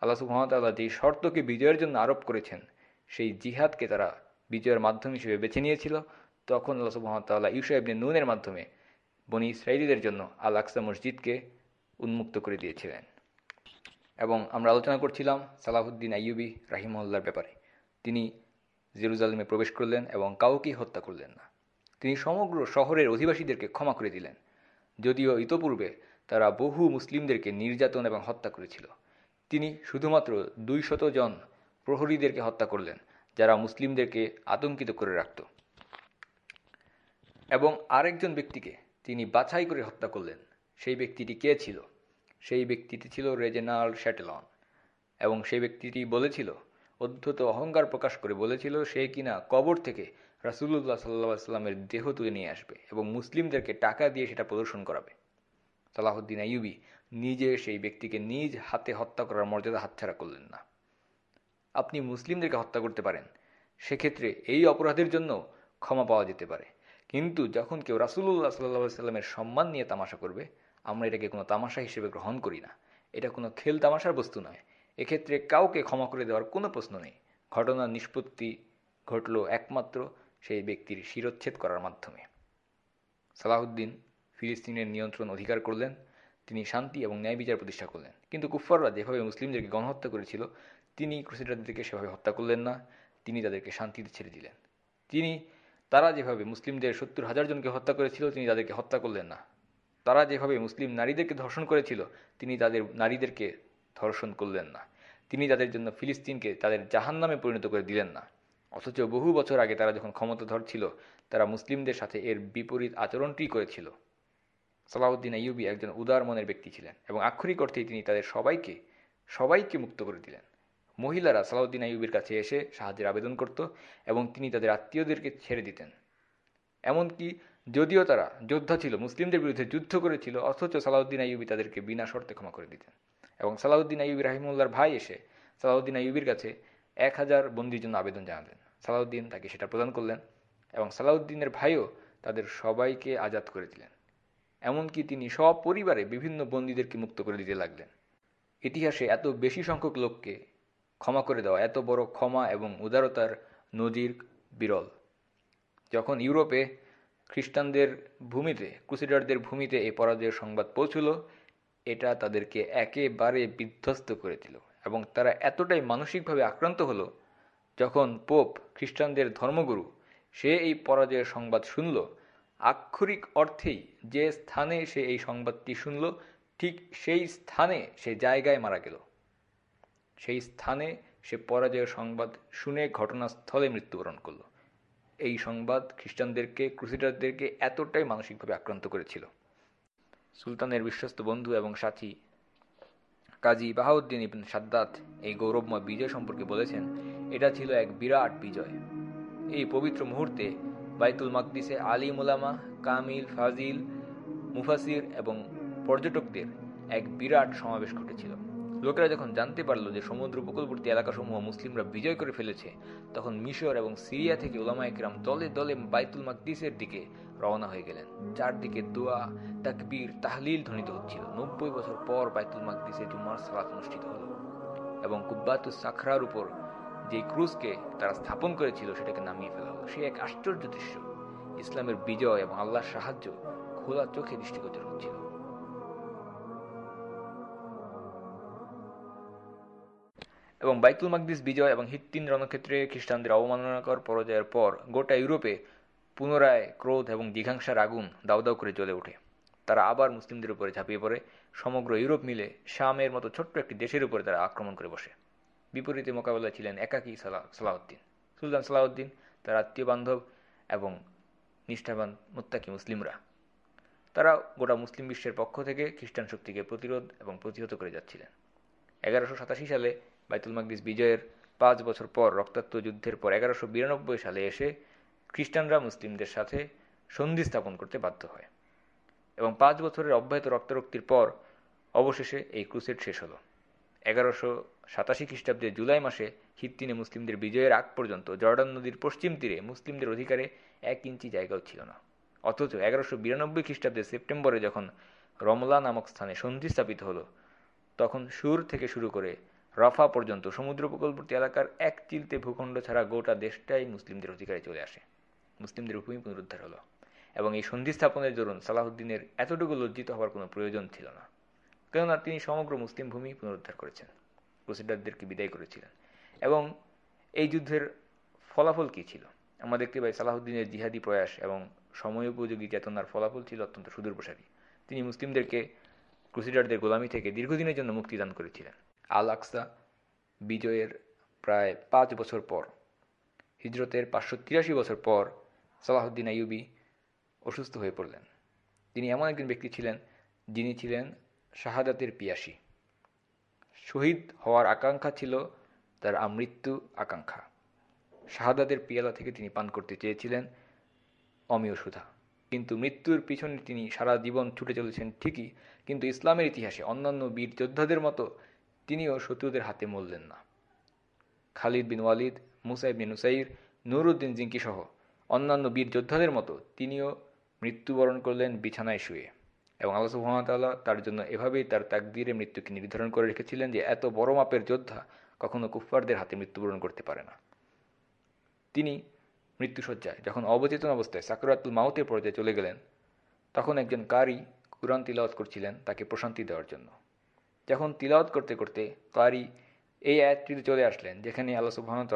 আল্লাহ সুহামতাল্লাহ যেই শর্তকে বিজয়ের জন্য আরোপ করেছেন, সেই জিহাদকে তারা বিজয়ের মাধ্যম হিসেবে বেছে নিয়েছিল, তখন আল্লাহ সুহামতাল্লাহ ইউসা ইবনে নুনের মাধ্যমে বনি ইসরায়েলিদের জন্য আল আকসা মসজিদকে উন্মুক্ত করে দিয়েছিলেন। এবং আমরা আলোচনা করছিলাম সালাহুদ্দিন আইয়ুবি রাহিমহল্লার ব্যাপারে। তিনি জেরুজালেমে প্রবেশ করলেন এবং কাউকেই হত্যা করলেন না। তিনি সমগ্র শহরের অধিবাসীদেরকে ক্ষমা করে দিলেন। যদিও ইতোপূর্বে তারা বহু মুসলিমদেরকে নির্যাতন এবং হত্যা করেছিল। তিনি শুধুমাত্র দুইশত জন প্রহরীদেরকে হত্যা করলেন, যারা মুসলিমদেরকে আতঙ্কিত করে রাখত। এবং আরেকজন ব্যক্তিকে তিনি বাছাই করে হত্যা করলেন। সেই ব্যক্তিটি কে ছিল? সেই ব্যক্তিটি ছিল রেজেনাল্ড শ্যাটেলন এবং সেই ব্যক্তিটি বলেছিল অদ্ভুত অহংকার প্রকাশ করে বলেছিল, সে কিনা কবর থেকে রাসুল্লাহ সাল্লা সাল্লামের দেহ তুলে নিয়ে আসবে এবং মুসলিমদেরকে টাকা দিয়ে সেটা প্রদর্শন করাবে। সালাহুদ্দিন আইয়ুবি নিজে সেই ব্যক্তিকে নিজ হাতে হত্যা করার মর্যাদা হাতছাড়া করলেন না। আপনি মুসলিমদেরকে হত্যা করতে পারেন, সেক্ষেত্রে এই অপরাধের জন্য ক্ষমা পাওয়া যেতে পারে। কিন্তু যখন কেউ রাসুল্লাহ সাল্লা সাল্লামের সম্মান নিয়ে তামাশা করবে, আমরা এটাকে কোনো তামাশা হিসেবে গ্রহণ করি না। এটা কোনো খেল তামাশার বস্তু নয়। এক্ষেত্রে কাউকে ক্ষমা করে দেওয়ার কোনো প্রশ্ন নেই। ঘটনার নিষ্পত্তি ঘটল একমাত্র সেই ব্যক্তির শিরচ্ছেদ করার মাধ্যমে। সালাহুদ্দিন ফিলিস্তিনের নিয়ন্ত্রণ অধিকার করলেন, তিনি শান্তি এবং ন্যায় বিচার প্রতিষ্ঠা করলেন। কিন্তু কুফাররা যেভাবে মুসলিমদেরকে গণহত্যা করেছিল, তিনি ক্রুসেডারদেরকে সেভাবে হত্যা করলেন না, তিনি তাদেরকে শান্তিতে ছেড়ে দিলেন। তিনি, তারা যেভাবে মুসলিমদের সত্তর হাজার জনকে হত্যা করেছিল, তিনি তাদেরকে হত্যা করলেন না। তারা যেভাবে মুসলিম নারীদেরকে ধর্ষণ করেছিল, তিনি তাদের নারীদেরকে ধর্ষণ করলেন না। তিনি তাদের জন্য ফিলিস্তিনকে তাদের জাহান নামে পরিণত করে দিলেন না। অথচ বহু বছর আগে তারা যখন ক্ষমতাধর ছিল, তারা মুসলিমদের সাথে এর বিপরীত আচরণটি করেছিল। সালাউদ্দিন আইয়ুবি একজন উদার মনের ব্যক্তি ছিলেন এবং আক্ষরিক অর্থেই তিনি তাদের সবাইকে সবাইকে মুক্ত করে দিলেন। মহিলারা সালাউদ্দিন আইয়ুবির কাছে এসে সাহায্যের আবেদন করত এবং তিনি তাদের আত্মীয়দেরকে ছেড়ে দিতেন। এমনকি যদিও তারা যোদ্ধা ছিল, মুসলিমদের বিরুদ্ধে যুদ্ধ করেছিল, অথচ সালাউদ্দিন আইয়ুবি তাদেরকে বিনা শর্তে ক্ষমা করে দিতেন। এবং সালাউদ্দিন আইয়ুবি রাহিমুল্লার ভাই এসে সালাউদ্দিন আইয়ুবির কাছে এক হাজার বন্দির জন্য আবেদন জানালেন। সালাউদ্দিন তাকে সেটা প্রদান করলেন এবং সালাউদ্দিনের ভাইও তাদের সবাইকে আজাদ করে দিলেন। এমনকি তিনি সপরিবারে বিভিন্ন বন্দীদেরকে মুক্ত করে দিতে লাগলেন। ইতিহাসে এত বেশি সংখ্যক লোককে ক্ষমা করে দেওয়া এত বড় ক্ষমা এবং উদারতার নজির বিরল। যখন ইউরোপে খ্রিস্টানদের ভূমিতে, ক্রুসিডারদের ভূমিতে এই পরাজয়ের সংবাদ পৌঁছল এটা তাদেরকে একেবারে বিধ্বস্ত করে দিল এবং তারা এতটাই মানসিকভাবে আক্রান্ত হলো যখন পোপ খ্রিস্টানদের ধর্মগুরু সে এই পরাজয়ের সংবাদ শুনল। আক্ষরিক অর্থেই যে স্থানে সে এই সংবাদটি শুনল, ঠিক সেই স্থানে সে জায়গায় মারা গেল। সেই স্থানে সে পরাজয়ের সংবাদ শুনে ঘটনাস্থলে মৃত্যুবরণ করল। এই সংবাদ খ্রিস্টানদেরকে, ক্রুসিডারদেরকে এতটাই মানসিকভাবে আক্রান্ত করেছিল। সুলতানের বিশ্বস্ত বন্ধু এবং সাথী। কাজী বাহাউদ্দিন ইবিন সাদ্দাত এই গৌরবময় বিজয় সম্পর্কে বলেছেন, এটা ছিল এক বিরাট বিজয়। এই পবিত্র মুহূর্তে বাইতুল মাকদিসে আলী মুলামা কামিল, ফাজিল মুফাসির এবং পর্যটকদের এক বিরাট সমাবেশ ঘটেছিল। লোকেরা যখন জানতে পারল যে সমুদ্র উপকূলবর্তী এলাকাসমূহ মুসলিমরা বিজয় করে ফেলেছে, তখন মিশর এবং সিরিয়া থেকে ওলামা একরাম দলে দলে বাইতুল মাকদিসের দিকে রওনা হয়ে গেলেন চারদিকে দোয়া, তাকবীর, তাহলিল ধ্বনিত হচ্ছিল। নব্বই বছর পর বাইতুল মাকদিসে জুমার সালাত অনুষ্ঠিত হলো এবং কুব্বাতুস সাখরার উপর যে ক্রুজকে তারা স্থাপন করেছিল সেটাকে নামিয়ে ফেলা হলো। সে এক আশ্চর্য দৃশ্য। ইসলামের বিজয় এবং আল্লাহর সাহায্য খোলা চোখে দৃষ্টিগোচর হচ্ছিল। এবং বাইতুল মাকদিস বিজয় এবং হিত্তিন রণক্ষেত্রে খ্রিস্টানদের অবমাননাকর পরাজয়ের পর গোটা ইউরোপে পুনরায় ক্রোধ এবং জিঘাংসার আগুন দাউ দাউ করে জ্বলে ওঠে। তারা আবার মুসলিমদের উপরে ঝাঁপিয়ে পড়ে। সমগ্র ইউরোপ মিলে শামের মতো ছোট্ট একটি দেশের উপরে তারা আক্রমণ করে বসে। বিপরীতে মোকাবেলায় ছিলেন একাকী সালাহ সালাউদ্দিন। সুলতান সালাউদ্দিন, তার আত্মীয় বান্ধব এবং নিষ্ঠাবান মুত্তাকি মুসলিমরা। তারা গোটা মুসলিম বিশ্বের পক্ষ থেকে খ্রিস্টান শক্তিকে প্রতিরোধ এবং প্রতিহত করে যাচ্ছিলেন। এগারোশো সাতাশি সালে বাইতুল মাকদিস বিজয়ের পাঁচ বছর পর রক্তাক্ত যুদ্ধের পর এগারোশো বিরানব্বই সালে এসে খ্রিস্টানরা মুসলিমদের সাথে সন্ধি স্থাপন করতে বাধ্য হয় এবং পাঁচ বছরের অব্যাহত রক্তারক্তির পর অবশেষে এই ক্রুসেড শেষ হলো। এগারোশো সাতাশি খ্রিস্টাব্দে জুলাই মাসে হিত্তিনে মুসলিমদের বিজয়ের আগ পর্যন্ত জর্ডান নদীর পশ্চিম তীরে মুসলিমদের অধিকারে এক ইঞ্চি জায়গাও ছিল না। অথচ এগারোশো বিরানব্বই খ্রিস্টাব্দে সেপ্টেম্বরে যখন রমলা নামক স্থানে সন্ধি স্থাপিত হলো, তখন সুর থেকে শুরু করে রাফা পর্যন্ত সমুদ্র উপকূলবর্তী এলাকার এক চিলতে ভূখণ্ড ছাড়া গোটা দেশটাই মুসলিমদের অধিকারে চলে আসে। মুসলিমদের ভূমি পুনরুদ্ধার হলো এবং এই সন্ধি স্থাপনের দরুন সালাহুদ্দিনের এতটুকু লজ্জিত হওয়ার কোনো প্রয়োজন ছিল না। কেননা তিনি সমগ্র মুসলিম ভূমি পুনরুদ্ধার করেছেন। ক্রুসেডারদেরকে বিদায় করেছিলেন। এবং এই যুদ্ধের ফলাফল কী ছিল? আমরা দেখতে পাই সালাহুদ্দিনের জিহাদি প্রয়াস এবং সময়োপযোগী চেতনার ফলাফল ছিল অত্যন্ত সুদূরপ্রসারী। তিনি মুসলিমদেরকে ক্রুসিডারদের গোলামি থেকে দীর্ঘদিনের জন্য মুক্তিদান করেছিলেন। আল আকসা বিজয়ের প্রায় পাঁচ বছর পর, হিজরতের পাঁচশো তিরাশি বছর পর সালাহুদ্দিন আইয়ুবি অসুস্থ হয়ে পড়লেন। তিনি এমন একজন ব্যক্তি ছিলেন যিনি ছিলেন শাহাদাতের পিয়াসী। শহীদ হওয়ার আকাঙ্ক্ষা ছিল তার আমৃত্যু আকাঙ্ক্ষা। শাহাদাতের পিয়ালা থেকে তিনি পান করতে চেয়েছিলেন অমীয় সুধা। কিন্তু মৃত্যুর পিছনে তিনি সারা জীবন ছুটে চলেছেন ঠিকই, কিন্তু ইসলামের ইতিহাসে অন্যান্য বীর যোদ্ধাদের মতো তিনিও শত্রুদের হাতে মরলেন না। খালিদ বিন ওয়ালিদ মুসাইব বিন নুসাইর, নুরুদ্দিন জিঙ্কি সহ অন্যান্য বীর যোদ্ধাদের মতো তিনিও মৃত্যুবরণ করলেন বিছানায় শুয়ে এবং আল্লাহ সুহামতাল্লাহ তার জন্য এভাবেই তার তাকদিরে মৃত্যুকে নির্ধারণ করে রেখেছিলেন যে এত বড় মাপের যোদ্ধা কখনো কুফফারদের হাতে মৃত্যুবরণ করতে পারে না। তিনি মৃত্যুসজ্জায় যখন অবচেতন অবস্থায় সাকরাতুল মাউতের পর্যায়ে চলে গেলেন, তখন একজন কারি কুরআন তিলাওয়াত করছিলেন তাকে প্রশান্তি দেওয়ার জন্য। যখন তিলাওয়াত করতে করতে কারি এই আয়াতটিতে চলে আসলেন যেখানে আল্লাহ সুবহানাহু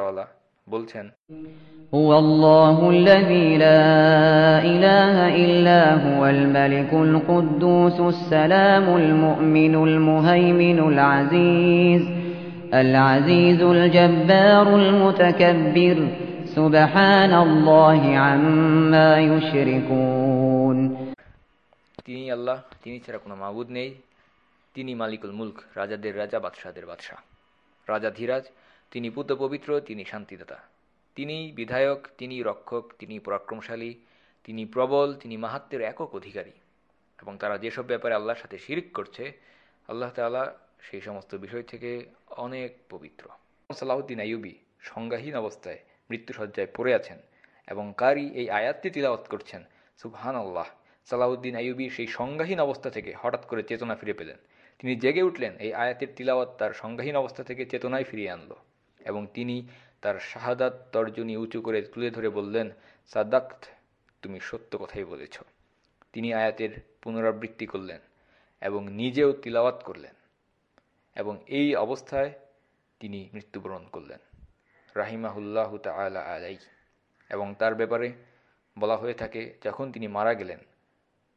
বলছেন هو الله الذي لا إله إلا هو الملك القدوس السلام المؤمن المهيمن العزيز العزيز الجبار المتكبر سبحان الله عما يشركون তিনি আল্লাহ তিনি ছাড়া কোনো মাবুদ নেই তিনি মালিকুল মুলক, রাজাদের রাজা, বাদশাহদের বাদশাহ। রাজা ধীরাজ, তিনি পুত পবিত্র, তিনি শান্তিদাতা। তিনি বিধায়ক, তিনি রক্ষক, তিনি পরাক্রমশালী, তিনি প্রবল, তিনি মাহাত্মের একক অধিকারী। এবং তারা যেসব ব্যাপারে আল্লাহর সাথে শিরিক করছে, আল্লাহ তাআলা সেই সমস্ত বিষয় থেকে অনেক পবিত্র। সালাহুদ্দিন আইয়ুবি সংজ্ঞাহীন অবস্থায় মৃত্যুসজ্জায় পড়ে আছেন এবং কারি এই আয়াতটি তিলাওয়াত করছেন সুবহান আল্লাহ সালাউদ্দিন আইয়ুবি সেই সংজ্ঞাহীন অবস্থা থেকে হঠাৎ করে চেতনা ফিরে পেলেন। তিনি জেগে উঠলেন, এই আয়াতের তিলাওয়াত তার সংজ্ঞাহীন অবস্থা থেকে চেতনায় ফিরিয়ে আনল এবং তিনি তার শাহাদাত তর্জনী উঁচু করে তুলে ধরে বললেন, সাদাক্ত, তুমি সত্য কথাই বলেছ। তিনি আয়াতের পুনরাবৃত্তি করলেন এবং নিজেও তিলাওয়াত করলেন এবং এই অবস্থায় তিনি মৃত্যুবরণ করলেন। রাহিমাহুল্লাহ তালা আলাই। এবং তার ব্যাপারে বলা হয়ে থাকে, যখন তিনি মারা গেলেন,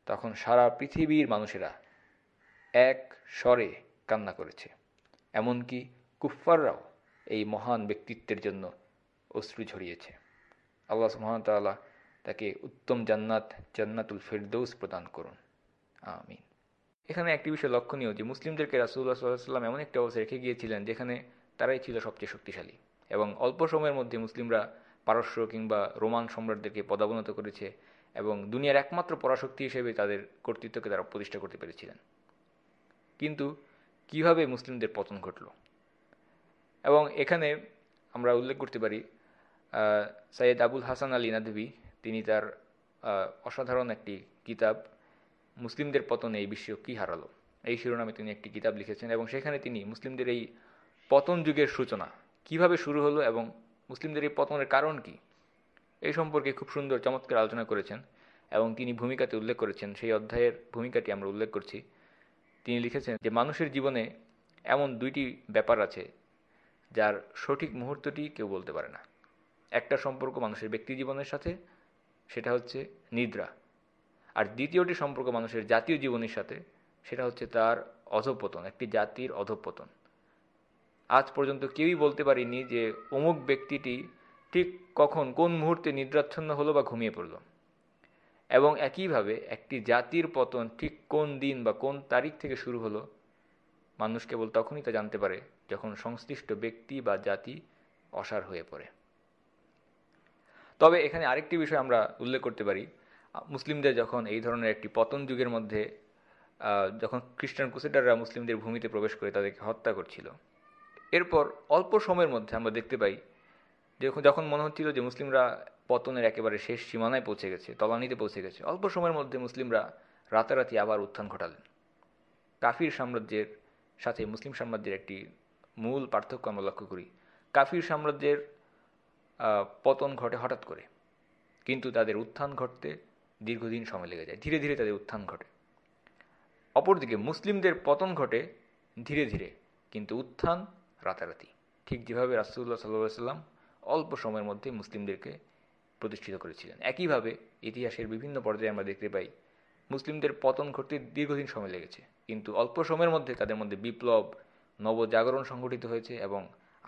তখন সারা পৃথিবীর মানুষেরা এক স্বরে কান্না করেছে। এমনকি কুফফাররাও এই মহান ব্যক্তিত্বের জন্য অশ্রু ঝরিয়েছে। আল্লাহ সুহামতাল্লাহ তাকে উত্তম জান্নাত, জান্নাতুল ফেরদৌস প্রদান করুন। আমিন। এখানে একটি বিষয় লক্ষণীয় যে, মুসলিমদেরকে রাসুল্লাহ সাল্লাম এমন একটি অবস্থা রেখে গিয়েছিলেন যেখানে তারাই ছিল সবচেয়ে শক্তিশালী এবং অল্প সময়ের মধ্যে মুসলিমরা পারস্য কিংবা রোমান সম্রাটদেরকে পদাবনত করেছে এবং দুনিয়ার একমাত্র পরাশক্তি হিসেবে তাদের কর্তৃত্বকে তারা প্রতিষ্ঠা করতে পেরেছিলেন। কিন্তু কীভাবে মুসলিমদের পতন ঘটল? এবং এখানে আমরা উল্লেখ করতে পারি সৈয়দ আবুল হাসান আলী নাদবি তিনি তার অসাধারণ একটি কিতাব, মুসলিমদের পতনে এই বিশ্ব কী হারালো? এই শিরোনামে তিনি একটি কিতাব লিখেছেন এবং সেখানে তিনি মুসলিমদের এই পতন যুগের সূচনা কীভাবে শুরু হলো এবং মুসলিমদের এই পতনের কারণ কি? এই সম্পর্কে খুব সুন্দর চমৎকার আলোচনা করেছেন এবং তিনি ভূমিকাতে উল্লেখ করেছেন। সেই অধ্যায়ের ভূমিকাটি আমরা উল্লেখ করছি। তিনি লিখেছেন যে, মানুষের জীবনে এমন দুইটি ব্যাপার আছে যার সঠিক মুহূর্তটি কেউ বলতে পারে না। একটা সম্পর্ক মানুষের ব্যক্তি জীবনের সাথে, সেটা হচ্ছে নিদ্রা। আর দ্বিতীয়টি সম্পর্ক মানুষের জাতীয় জীবনের সাথে, সেটা হচ্ছে তার অধঃপতন, একটি জাতির অধঃপতন। আজ পর্যন্ত কেউই বলতে পারিনি যে, অমুক ব্যক্তিটি ঠিক কখন কোন মুহূর্তে নিদ্রাচ্ছন্ন হলো বা ঘুমিয়ে পড়ল। এবং একইভাবে একটি জাতির পতন ঠিক কোন দিন বা কোন তারিখ থেকে শুরু হলো, মানুষ কেবল তখনই তা জানতে পারে যখন সংশ্লিষ্ট ব্যক্তি বা জাতি অসার হয়ে পড়ে। তবে এখানে আরেকটি বিষয় আমরা উল্লেখ করতে পারি। মুসলিমদের যখন এই ধরনের একটি পতন যুগের মধ্যে যখন খ্রিস্টান ক্রুসেডাররা মুসলিমদের ভূমিতে প্রবেশ করে তাদেরকে হত্যা করছিল, এরপর অল্প সময়ের মধ্যে আমরা দেখতে পাই যখন যখন মনে হচ্ছিল যে মুসলিমরা পতনের একেবারে শেষ সীমানায় পৌঁছে গেছে, তলানিতে পৌঁছে গেছে। অল্প সময়ের মধ্যে মুসলিমরা রাতারাতি আবার উত্থান ঘটালেন। কাফির সাম্রাজ্যের সাথে মুসলিম সাম্রাজ্যের একটি মূল পার্থক্য আমরা লক্ষ্য করি। কাফির সাম্রাজ্যের পতন ঘটে হঠাৎ করে। কিন্তু তাদের উত্থান ঘটতে দীর্ঘদিন সময় লেগে যায়। ধীরে ধীরে তাদের উত্থান ঘটে। অপরদিকে মুসলিমদের পতন ঘটে ধীরে ধীরে, কিন্তু উত্থান রাতারাতি। ঠিক যেভাবে রাসুল্লাহ সাল্লাহ সাল্লাম অল্প সময়ের মধ্যে মুসলিমদেরকে প্রতিষ্ঠিত করেছিলেন। একইভাবে ইতিহাসের বিভিন্ন পর্যায়ে আমরা দেখতে পাই, মুসলিমদের পতন ঘটতে দীর্ঘদিন সময় লেগেছে। কিন্তু অল্প সময়ের মধ্যে তাদের মধ্যে বিপ্লব, নবজাগরণ সংঘটিত হয়েছে এবং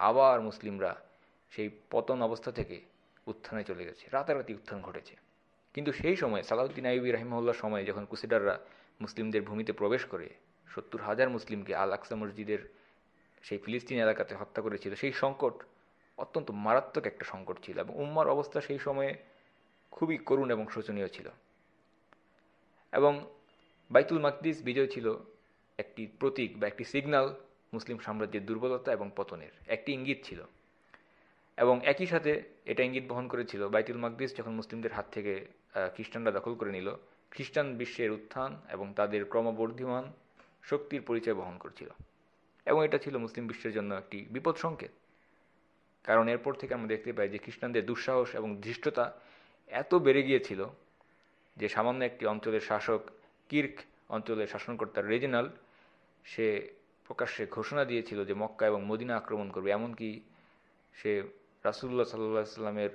আবার মুসলিমরা সেই পতন অবস্থা থেকে উত্থানে চলে গেছে, রাতারাতি উত্থান ঘটেছে। কিন্তু সেই সময় সালাউদ্দিন আইবি রাহিমউল্লার সময় যখন কুসিডাররা মুসলিমদের ভূমিতে প্রবেশ করে, সত্তর হাজার মুসলিমকে আল আকসা মসজিদের সেই ফিলিস্তিন এলাকাতে হত্যা করেছিল, সেই সংকট অত্যন্ত মারাত্মক একটা সংকট ছিল এবং উম্মার অবস্থা সেই সময়ে খুবই করুণ এবং শোচনীয় ছিল। এবং বাইতুল মাকদিস বিজয় ছিল একটি প্রতীক বা একটি সিগন্যাল মুসলিম সাম্রাজ্যের দুর্বলতা এবং পতনের। একটি ইঙ্গিত ছিল। এবং একই সাথে এটা ইঙ্গিত বহন করেছিল, বাইতুল মাকদিস যখন মুসলিমদের হাত থেকে খ্রিস্টানরা দখল করে নিল, খ্রিস্টান বিশ্বের উত্থান এবং তাদের ক্রমবর্ধমান শক্তির পরিচয় বহন করছিল। এবং এটা ছিল মুসলিম বিশ্বের জন্য একটি বিপদ সংকেত। কারণ এরপর থেকে আমরা দেখতে পাই যে খ্রিস্টানদের দুঃসাহস এবং ধৃষ্টতা এত বেড়ে গিয়েছিল যে সামান্য একটি অঞ্চলের শাসক কির্ক অঞ্চলের শাসনকর্তা রেজিনাল, সে প্রকাশ্যে ঘোষণা দিয়েছিল যে মক্কা এবং মদিনা আক্রমণ করবে। এমনকি সে রাসুল্লাহ সাল্লাহ সাল্লামের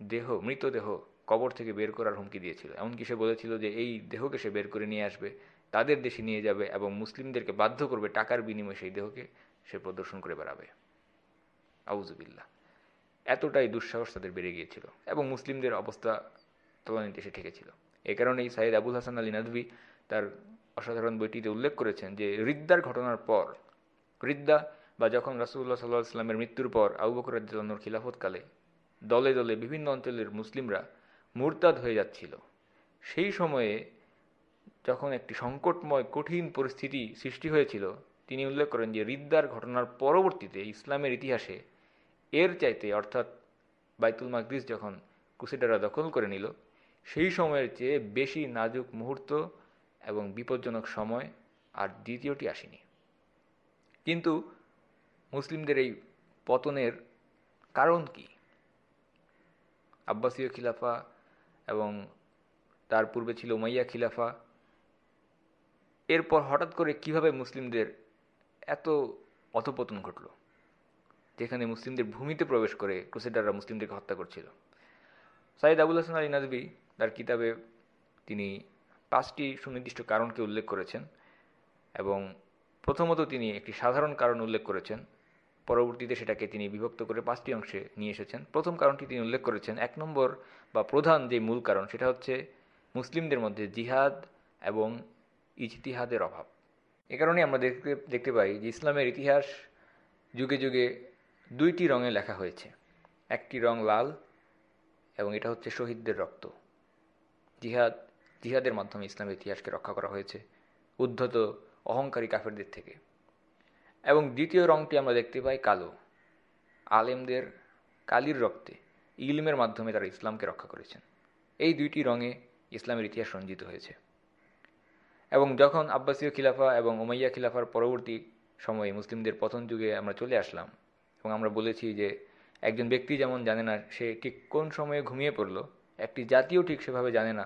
দেহ মৃতদেহ কবর থেকে বের করার হুমকি দিয়েছিল। এমনকি সে বলেছিল যে এই দেহকে সে বের করে নিয়ে আসবে, তাদের দেশে নিয়ে যাবে এবং মুসলিমদেরকে বাধ্য করবে টাকার বিনিময়ে সেই দেহকে সে প্রদর্শন করে বেড়াবে। আউজুবিল্লাহ এতটাই দুঃসাহস তাদের বেড়ে গিয়েছিল এবং মুসলিমদের অবস্থা তলানিতে এসে ঠেকেছিল। এ কারণেই সাইদ আবুল হাসান আলী নাদবি তার অসাধারণ বইটিতে উল্লেখ করেছেন যে, রিদ্দার ঘটনার পর, রিদ্দা বা যখন রাসুল্লাহ সাল্লাহ ইসলামের মৃত্যুর পর আবু বকর রাজ্লানোর খিলাফতকালে দলে দলে বিভিন্ন অঞ্চলের মুসলিমরা মুরতাদ হয়ে যাচ্ছিল, সেই সময়ে যখন একটি সংকটময়, কঠিন পরিস্থিতি সৃষ্টি হয়েছিল, তিনি উল্লেখ করেন যে, রিদ্দার ঘটনার পরবর্তীতে ইসলামের ইতিহাসে এর চাইতে, অর্থাৎ বাইতুল মাকদিস যখন ক্রুসেডাররা দখল করে নিল, সেই সময়ের চেয়ে বেশি নাজুক মুহূর্ত এবং বিপজ্জনক সময় আর দ্বিতীয়টি আসেনি। কিন্তু মুসলিমদের এই পতনের কারণ কি? আব্বাসীয় খিলাফা এবং তার পূর্বে ছিল মাইয়া খিলাফা। এরপর হঠাৎ করে কীভাবে মুসলিমদের এত অধপতন ঘটল? যেখানে মুসলিমদের ভূমিতে প্রবেশ করে ক্রুসেডাররা মুসলিমদেরকে হত্যা করছিল। সাইদ আবুল হাসান আলী নাদবি তার কিতাবে তিনি পাঁচটি সুনির্দিষ্ট কারণকে উল্লেখ করেছেন এবং প্রথমত তিনি একটি সাধারণ কারণ উল্লেখ করেছেন। পরবর্তীতে সেটাকে তিনি বিভক্ত করে পাঁচটি অংশে নিয়ে এসেছেন। প্রথম কারণটি তিনি উল্লেখ করেছেন, এক নম্বর বা প্রধান যে মূল কারণ সেটা হচ্ছে মুসলিমদের মধ্যে জিহাদ এবং ইজতিহাদের অভাব। এ কারণে আমরা দেখতে দেখতে পাই যে ইসলামের ইতিহাস যুগে যুগে দুইটি রঙে লেখা হয়েছে। একটি রং লাল এবং এটা হচ্ছে শহীদদের রক্ত। জিহাদ, জিহাদের মাধ্যমে ইসলামের ইতিহাসকে রক্ষা করা হয়েছে উদ্ধত অহংকারী কাফেরদের থেকে। এবং দ্বিতীয় রংটি আমরা দেখতে পাই কালো। আলেমদের কালির রক্তে ইলমের মাধ্যমে তারা ইসলামকে রক্ষা করেছেন। এই দুইটি রঙে ইসলামের ইতিহাস রঞ্জিত হয়েছে। এবং যখন আব্বাসীয় খিলাফা এবং উমাইয়া খিলাফার পরবর্তী সময়ে মুসলিমদের পতন যুগে আমরা চলে আসলাম এবং আমরা বলেছি যে একজন ব্যক্তি যেমন জানে না সে ঠিক কোন সময়ে ঘুমিয়ে পড়ল, একটি জাতিও ঠিক সেভাবে জানে না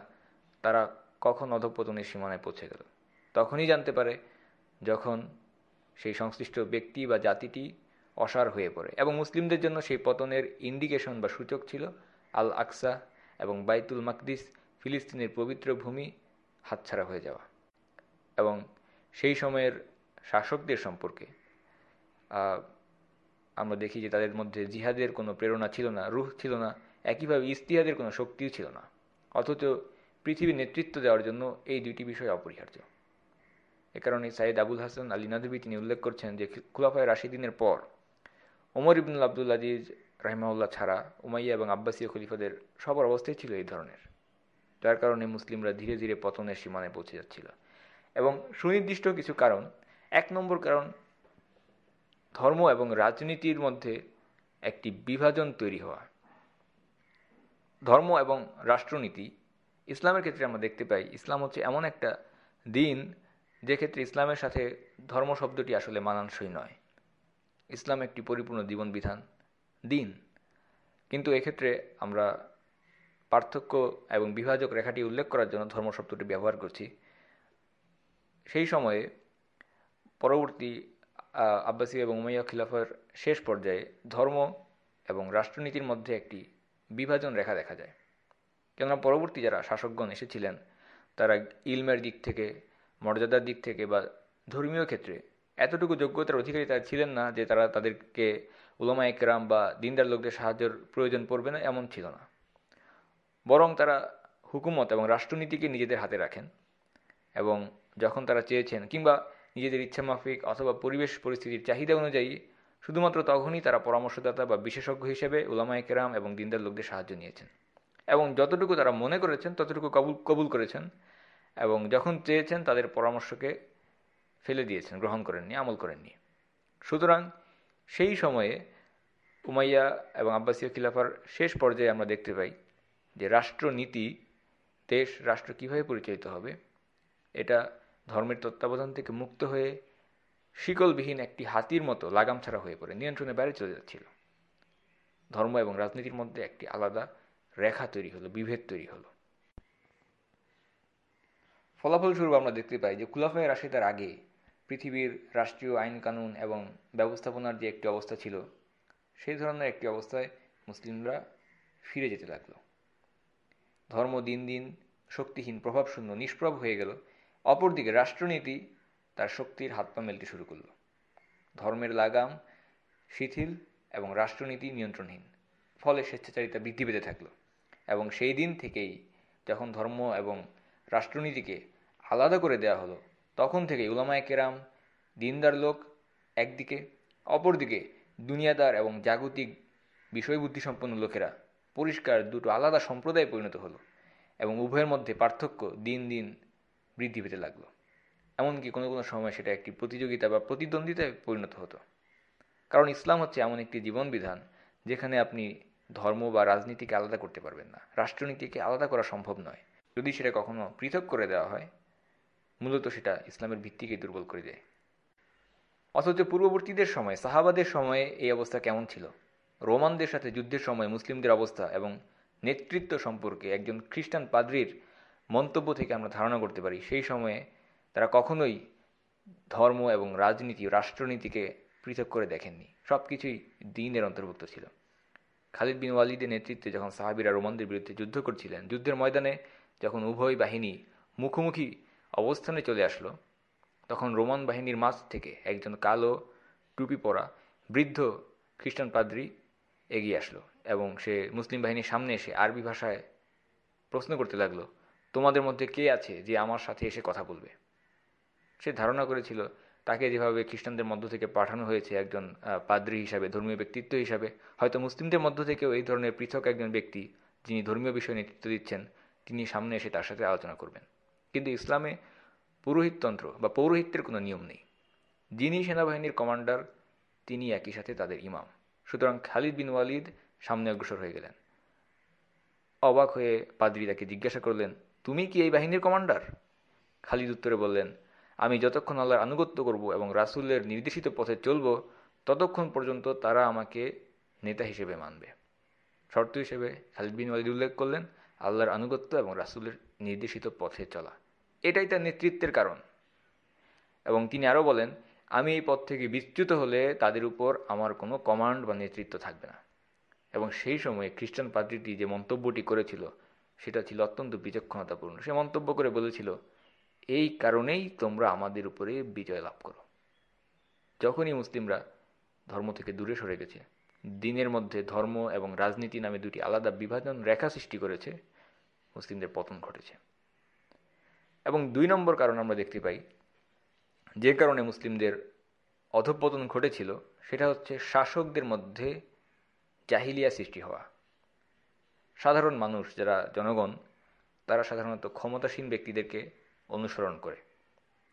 তারা কখন অধঃপতনের সীমানায় পৌঁছে গেল। তখনই জানতে পারে যখন সেই সংশ্লিষ্ট ব্যক্তি বা জাতিটি অসার হয়ে পড়ে এবং মুসলিমদের জন্য সেই পতনের ইন্ডিকেশন বা সূচক ছিল আল আকসা এবং বাইতুল মাকদিস, ফিলিস্তিনের পবিত্র ভূমি হাতছাড়া হয়ে যাওয়া এবং সেই সময়ের শাসকদের সম্পর্কে আমরা দেখি যে তাদের মধ্যে জিহাদের কোনো প্রেরণা ছিল না, রুহ ছিল না, একইভাবে ইস্তিহাদের কোনো শক্তিও ছিল না। অথচ পৃথিবীর নেতৃত্ব দেওয়ার জন্য এই দুইটি বিষয় অপরিহার্য। এ কারণে সাইদ আবুল হাসান আলী নাদবী তিনি উল্লেখ করছেন যে খুলাফায় রাশিদিনের পর ওমর ইবনুল আবদুল আজিজ রাহিমাউল্লাহ ছাড়া উমাইয়া এবং আব্বাসীয় খলিফাদের সবার অবস্থাই ছিল এই ধরনের, যার কারণে মুসলিমরা ধীরে ধীরে পতনের সীমানায় পৌঁছে যাচ্ছিল। এবং সুনির্দিষ্ট কিছু কারণ, এক নম্বর কারণ ধর্ম এবং রাজনীতির মধ্যে একটি বিভাজন তৈরি হওয়া। ধর্ম এবং রাষ্ট্রনীতি, ইসলামের ক্ষেত্রে আমরা দেখতে পাই, ইসলাম হচ্ছে এমন একটা দিন যে ক্ষেত্রে ইসলামের সাথে ধর্ম শব্দটি আসলে মানানসই নয়। ইসলাম একটি পরিপূর্ণ জীবন বিধান দিন। কিন্তু এক্ষেত্রে আমরা পার্থক্য এবং বিভাজক রেখাটি উল্লেখ করার জন্য ধর্ম শব্দটি ব্যবহার করছি। সেই সময়ে পরবর্তী আব্বাসী এবং উমাইয়া খিলাফার শেষ পর্যায়ে ধর্ম এবং রাষ্ট্রনীতির মধ্যে একটি বিভাজন রেখা দেখা যায়। কেননা পরবর্তী যারা শাসকগণ এসেছিলেন, তারা ইলমের দিক থেকে, মর্যাদার দিক থেকে বা ধর্মীয় ক্ষেত্রে এতটুকু যোগ্যতার অধিকারী তারা ছিলেন না যে তারা তাদেরকে উলামা একরাম বা দিনদার লোকদের সাহায্যের প্রয়োজন পড়বে না, এমন ছিল না। বরং তারা হুকুমত এবং রাষ্ট্রনীতিকে নিজেদের হাতে রাখেন এবং যখন তারা চেয়েছেন কিংবা নিজেদের ইচ্ছামাফিক অথবা পরিবেশ পরিস্থিতির চাহিদা অনুযায়ী শুধুমাত্র তখনই তারা পরামর্শদাতা বা বিশেষজ্ঞ হিসেবে উলামায় কেরাম এবং দিনদার লোকদের সাহায্য নিয়েছেন। এবং যতটুকু তারা মনে করেছেন, ততটুকু কবুল কবুল করেছেন এবং যখন চেয়েছেন তাদের পরামর্শকে ফেলে দিয়েছেন, গ্রহণ করেননি, আমল করেননি। সুতরাং সেই সময়ে উমাইয়া এবং আব্বাসীয় খিলাফার শেষ পর্যায়ে আমরা দেখতে পাই যে রাষ্ট্রনীতি, দেশ, রাষ্ট্র কীভাবে পরিচালিত হবে, এটা ধর্মের তত্ত্বাবধান থেকে মুক্ত হয়ে শিকলবিহীন একটি হাতির মতো লাগাম ছাড়া হয়ে পড়ে, নিয়ন্ত্রণের বাইরে চলে যাচ্ছিল। ধর্ম এবং রাজনীতির মধ্যে একটি আলাদা রেখা তৈরি হলো, বিভেদ তৈরি হলো। ফলাফলস্বরূপ আমরা দেখতে পাই যে খুলাফায় রাশিদার আগে পৃথিবীর রাষ্ট্রীয় আইন কানুন এবং ব্যবস্থাপনার যে একটি অবস্থা ছিল, সেই ধরনের একটি অবস্থায় মুসলিমরা ফিরে যেতে লাগল। ধর্ম দিন দিন শক্তিহীন, প্রভাবশূন্য, নিষ্প্রভ হয়ে গেল অপরদিকে রাষ্ট্রনীতি তার শক্তির হাত পা মেলতে শুরু করল। ধর্মের লাগাম শিথিল এবং রাষ্ট্রনীতি নিয়ন্ত্রণহীন, ফলে স্বেচ্ছাচারিতা বৃদ্ধি পেতে থাকল এবং সেই দিন থেকেই যখন ধর্ম এবং রাষ্ট্রনীতিকে আলাদা করে দেওয়া হলো, তখন থেকে উলামায় কেরাম, দিনদার লোক একদিকে, অপরদিকে দুনিয়াদার এবং জাগতিক বিষয়বুদ্ধিসম্পন্ন লোকেরা পরিষ্কার দুটো আলাদা সম্প্রদায়ে পরিণত হলো এবং উভয়ের মধ্যে পার্থক্য দিন দিন বৃদ্ধি পেতে লাগল। এমনকি কোনো কোনো সময় সেটা একটি প্রতিযোগিতা বা প্রতিদ্বন্দ্বিতায় পরিণত হতো। কারণ ইসলাম হচ্ছে এমন একটি জীবন বিধান যেখানে আপনি ধর্ম বা রাজনীতিকে আলাদা করতে পারবেন না। রাষ্ট্রনীতিকে আলাদা করা সম্ভব নয়। যদি সেটা কখনো পৃথক করে দেওয়া হয়, মূলত সেটা ইসলামের ভিত্তিকে দুর্বল করে দেয়। অথচ পূর্ববর্তীদের সময়, সাহাবাদের সময়ে এই অবস্থা কেমন ছিল? রোমানদের সাথে যুদ্ধের সময় মুসলিমদের অবস্থা এবং নেতৃত্ব সম্পর্কে একজন খ্রিস্টান পাদ্রির মন্তব্য থেকে আমরা ধারণা করতে পারি, সেই সময়ে তারা কখনোই ধর্ম এবং রাজনীতি রাষ্ট্রনীতিকে পৃথক করে দেখেননি। সব কিছুই দিনের অন্তর্ভুক্ত ছিল। খালিদ বিন ওয়ালিদের নেতৃত্বে যখন সাহাবিরা রোমানদের বিরুদ্ধে যুদ্ধ করছিলেন, যুদ্ধের ময়দানে যখন উভয় বাহিনী মুখোমুখি অবস্থানে চলে আসলো, তখন রোমান বাহিনীর মাঝ থেকে একজন কালো টুপি পরা বৃদ্ধ খ্রিস্টান পাদ্রি এগিয়ে আসলো এবং সে মুসলিম বাহিনীর সামনে এসে আরবি ভাষায় প্রশ্ন করতে লাগল তোমাদের মধ্যে কে আছে যে আমার সাথে এসে কথা বলবে? সে ধারণা করেছিল, তাকে যেভাবে খ্রিস্টানদের মধ্য থেকে পাঠানো হয়েছে একজন পাদ্রী হিসাবে, ধর্মীয় ব্যক্তিত্ব হিসাবে, হয়তো মুসলিমদের মধ্য থেকেও এই ধরনের পৃথক একজন ব্যক্তি যিনি ধর্মীয় বিষয়ে নেতৃত্ব দিচ্ছেন, তিনি সামনে এসে তার সাথে আলোচনা করবেন। কিন্তু ইসলামে পুরোহিততন্ত্র বা পৌরোহিত্যের কোনো নিয়ম নেই। যিনি সেনাবাহিনীর কমান্ডার, তিনি একই সাথে তাদের ইমাম। সুতরাং খালিদ বিন ওয়ালিদ সামনে অগ্রসর হয়ে গেলেন। অবাক হয়ে পাদ্রী তাকে জিজ্ঞাসা করলেন তুমি কি এই বাহিনীর কমান্ডার? খালিদ উত্তরে বললেন, আমি যতক্ষণ আল্লাহর আনুগত্য করব এবং রাসূলের নির্দেশিত পথে চলব, ততক্ষণ পর্যন্ত তারা আমাকে নেতা হিসেবে মানবে। শর্ত হিসেবে খালিদ বিন ওয়ালিদ উল্লেখ করলেন, আল্লাহর আনুগত্য এবং রাসূলের নির্দেশিত পথে চলা। এটাই তার নেতৃত্বের কারণ। এবং তিনি আরও বলেন, আমি এই পথ থেকে বিচ্যুত হলে তাদের উপর আমার কোনো কমান্ড বা নেতৃত্ব থাকবে না। এবং সেই সময়ে খ্রিস্টান পাদ্রীটি যে মন্তব্যটি করেছিল সেটা ছিল অত্যন্ত বিচক্ষণতাপূর্ণ। সে মন্তব্য করে বলেছিল, এই কারণেই তোমরা আমাদের উপরে বিজয় লাভ করো। যখনই মুসলিমরা ধর্ম থেকে দূরে সরে গেছে, দিনের মধ্যে ধর্ম এবং রাজনীতি নামে দুটি আলাদা বিভাজন রেখা সৃষ্টি করেছে, মুসলিমদের পতন ঘটেছে। এবং দুই নম্বর কারণ আমরা দেখতে পাই, যে কারণে মুসলিমদের অধঃপতন ঘটেছিল, সেটা হচ্ছে শাসকদের মধ্যে জাহিলিয়া সৃষ্টি হওয়া। সাধারণ মানুষ যারা জনগণ, তারা সাধারণত ক্ষমতাসীন ব্যক্তিদেরকে অনুসরণ করে।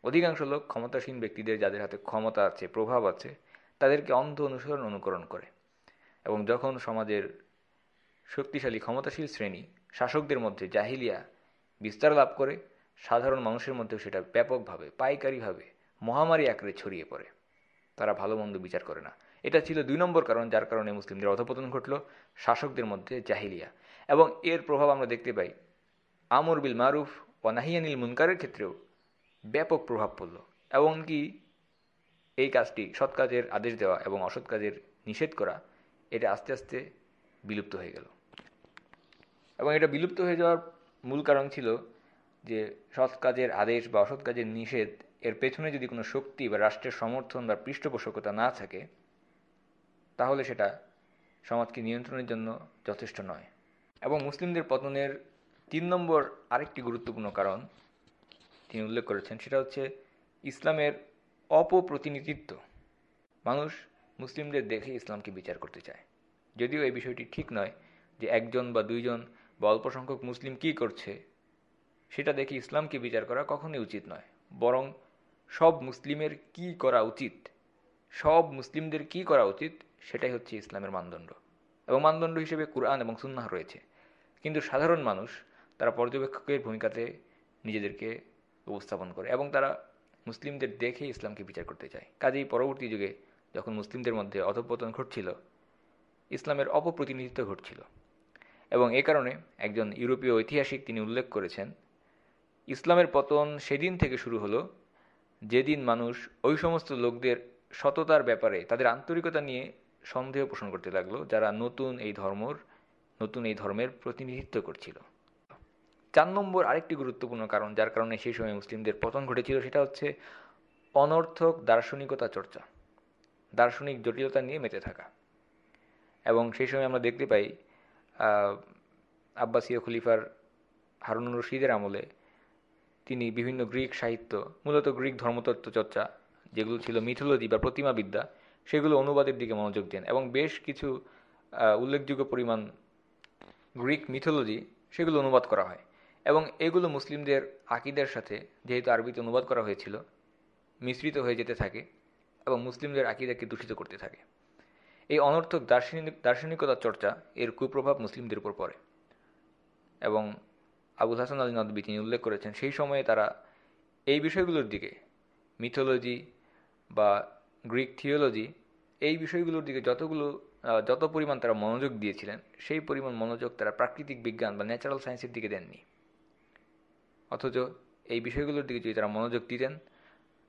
অধিকাংশ লোক ক্ষমতাসীন ব্যক্তিদের, যাদের হাতে ক্ষমতা আছে, প্রভাব আছে, তাদেরকে অন্ধ অনুসরণ অনুকরণ করে এবং যখন সমাজের শক্তিশালী, ক্ষমতাশীল শ্রেণি শাসকদের মধ্যে জাহিলিয়া বিস্তার লাভ করে, সাধারণ মানুষের মধ্যেও সেটা ব্যাপকভাবে, পাইকারিভাবে, মহামারী আকারে ছড়িয়ে পড়ে। তারা ভালো মন্দ বিচার করে না। এটা ছিল দুই নম্বর কারণ, যার কারণে মুসলিমদের অধপতন ঘটল, শাসকদের মধ্যে জাহিলিয়া। এবং এর প্রভাব আমরা দেখতে পাই। আমর বিল মারুফ ও নাহিয়ানিল মুনকারের ক্ষেত্রেও ব্যাপক প্রভাব পড়ল। এমনকি এই কাজটি সৎ কাজের আদেশ দেওয়া এবং অসৎ কাজের নিষেধ করা, এটা আস্তে আস্তে বিলুপ্ত হয়ে গেল। এবং এটা বিলুপ্ত হয়ে যাওয়ার মূল কারণ ছিল যে সৎ কাজের আদেশ বা অসৎ কাজের নিষেধ এর পেছনে যদি কোনো শক্তি বা রাষ্ট্রের সমর্থন বা পৃষ্ঠপোষকতা না থাকে, তাহলে সেটা সমাজকে নিয়ন্ত্রণের জন্য যথেষ্ট নয়। এবং মুসলিমদের পতনের তিন নম্বর আরেকটি গুরুত্বপূর্ণ কারণ তিনি উল্লেখ করেছেন, সেটা হচ্ছে ইসলামের অপপ্রতিনিধিত্ব। মানুষ মুসলিমদের দেখে ইসলামকে বিচার করতে চায়। যদিও এই বিষয়টি ঠিক নয় যে একজন বা দুইজন বা অল্প সংখ্যক মুসলিম কী করছে, সেটা দেখে ইসলামকে বিচার করা কখনোই উচিত নয়। বরং সব মুসলিমের কি করা উচিত, সব মুসলিমদের কি করা উচিত, সেটাই হচ্ছে ইসলামের মানদণ্ড। এবং মানদণ্ড হিসেবে কুরআন এবং সুন্নাহ রয়েছে। কিন্তু সাধারণ মানুষ তারা পর্যবেক্ষকের ভূমিকাতে নিজেদেরকে উপস্থাপন করে এবং তারা মুসলিমদের দেখে ইসলামকে বিচার করতে চায়। কাজেই পরবর্তী যুগে যখন মুসলিমদের মধ্যে অধঃপতন ঘটছিল, ইসলামের অপপ্রতিনিধিত্ব ঘটছিল। এবং এ কারণে একজন ইউরোপীয় ঐতিহাসিক তিনি উল্লেখ করেছেন, ইসলামের পতন সেদিন থেকে শুরু হলো, যেদিন মানুষ ওই সমস্ত লোকদের সততার ব্যাপারে, তাদের আন্তরিকতা নিয়ে সন্দেহ পোষণ করতে লাগল যারা নতুন এই ধর্মর, নতুন এই ধর্মের প্রতিনিধিত্ব করছিল। চার নম্বর আরেকটি গুরুত্বপূর্ণ কারণ যার কারণে সেই সময় মুসলিমদের পতন ঘটেছিল সেটা হচ্ছে অনর্থক দার্শনিকতা চর্চা, দার্শনিক জটিলতা নিয়ে মেতে থাকা। এবং সেই সময় আমরা দেখতে পাই আব্বাসীয় খলিফার হারুন রশিদের আমলে তিনি বিভিন্ন গ্রিক সাহিত্য, মূলত গ্রিক ধর্মতত্ত্ব চর্চা, যেগুলো ছিল মিথোলজি বা প্রতিমাবিদ্যা সেগুলো অনুবাদের দিকে মনোযোগ দেন এবং বেশ কিছু উল্লেখযোগ্য পরিমাণ গ্রিক মিথোলজি সেগুলো অনুবাদ করা হয় এবং এগুলো মুসলিমদের আকিদের সাথে যেহেতু আরবিতে অনুবাদ করা হয়েছিল, মিশ্রিত হয়ে যেতে থাকে এবং মুসলিমদের আকিদাকে দূষিত করতে থাকে। এই অনর্থক দার্শনিক দার্শনিকতার চর্চা এর কুপ্রভাব মুসলিমদের উপর পড়ে এবং আবুল হাসান আলী নদবী তিনি উল্লেখ করেছেন, সেই সময়ে তারা এই বিষয়গুলোর দিকে মিথোলজি বা গ্রিক থিওলজি এই বিষয়গুলোর দিকে যতগুলো যত পরিমাণ তারা মনোযোগ দিয়েছিলেন, সেই পরিমাণ মনোযোগ তারা প্রাকৃতিক বিজ্ঞান বা ন্যাচারাল সায়েন্সের দিকে দেননি। অথচ এই বিষয়গুলোর দিকে যদি তারা মনোযোগ দিতেন,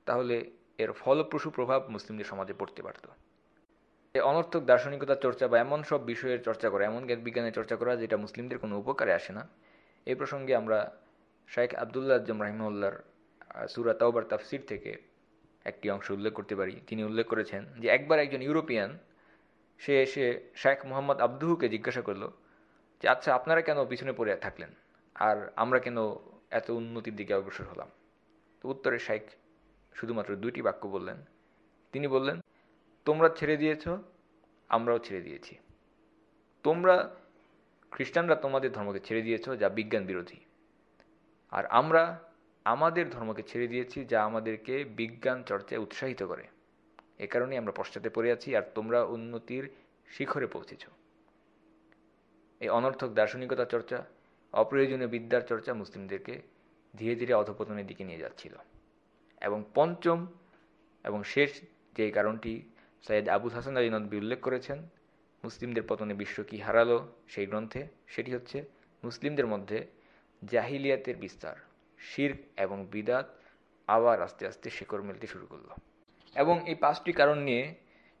তাহলে এর ফলপ্রসূ প্রভাব মুসলিমদের সমাজে পড়তে পারত। এই অনর্থক দার্শনিকতার চর্চা বা এমন সব বিষয়ের চর্চা করা, এমন জ্ঞান বিজ্ঞানের চর্চা করা যেটা মুসলিমদের কোনো উপকারে আসে না এই প্রসঙ্গে আমরা শাইখ আবদুল্লাহ আজম রাহিমউল্লার সুরা তাওবার তাফসির থেকে একটি অংশ উল্লেখ করতে পারি। তিনি উল্লেখ করেছেন যে একবার একজন ইউরোপিয়ান, সে এসে শেখ মোহাম্মদ আব্দুহুকে জিজ্ঞাসা করল যে আচ্ছা আপনারা কেন পিছনে পড়ে থাকলেন? আর আমরা কেন এত উন্নতির দিকে অগ্রসর হলাম? তো উত্তরে শেখ শুধুমাত্র দুইটি বাক্য বললেন। তিনি বললেন, তোমরা ছেড়ে দিয়েছ, আমরাও ছেড়ে দিয়েছি। তোমরা খ্রিস্টানরা তোমাদের ধর্মকে ছেড়ে দিয়েছ যা বিজ্ঞান বিরোধী। আর আমরা আমাদের ধর্মকে ছেড়ে দিয়েছি যা আমাদেরকে বিজ্ঞান চর্চায় উৎসাহিত করে। এ কারণে আমরা পশ্চাতে পড়ে আছি আর তোমরা উন্নতির শিখরে পৌঁছেছ। এই অনর্থক দার্শনিকতা চর্চা, অপ্রয়োজনীয় বিদ্যার চর্চা মুসলিমদেরকে ধীরে ধীরে অধপতনের দিকে নিয়ে যাচ্ছিল। এবং পঞ্চম এবং শেষ যে কারণটি সৈয়দ আবুল হাসান আলী নদী উল্লেখ করেছেন, মুসলিমদের পতনে বিশ্ব কি হারালো সেই গ্রন্থে, সেটি হচ্ছে মুসলিমদের মধ্যে জাহিলিয়াতের বিস্তার। শির্ক এবং বিদাত আবার আস্তে আস্তে শেকড় মেলতে শুরু করল। এবং এই পাঁচটি কারণ নিয়ে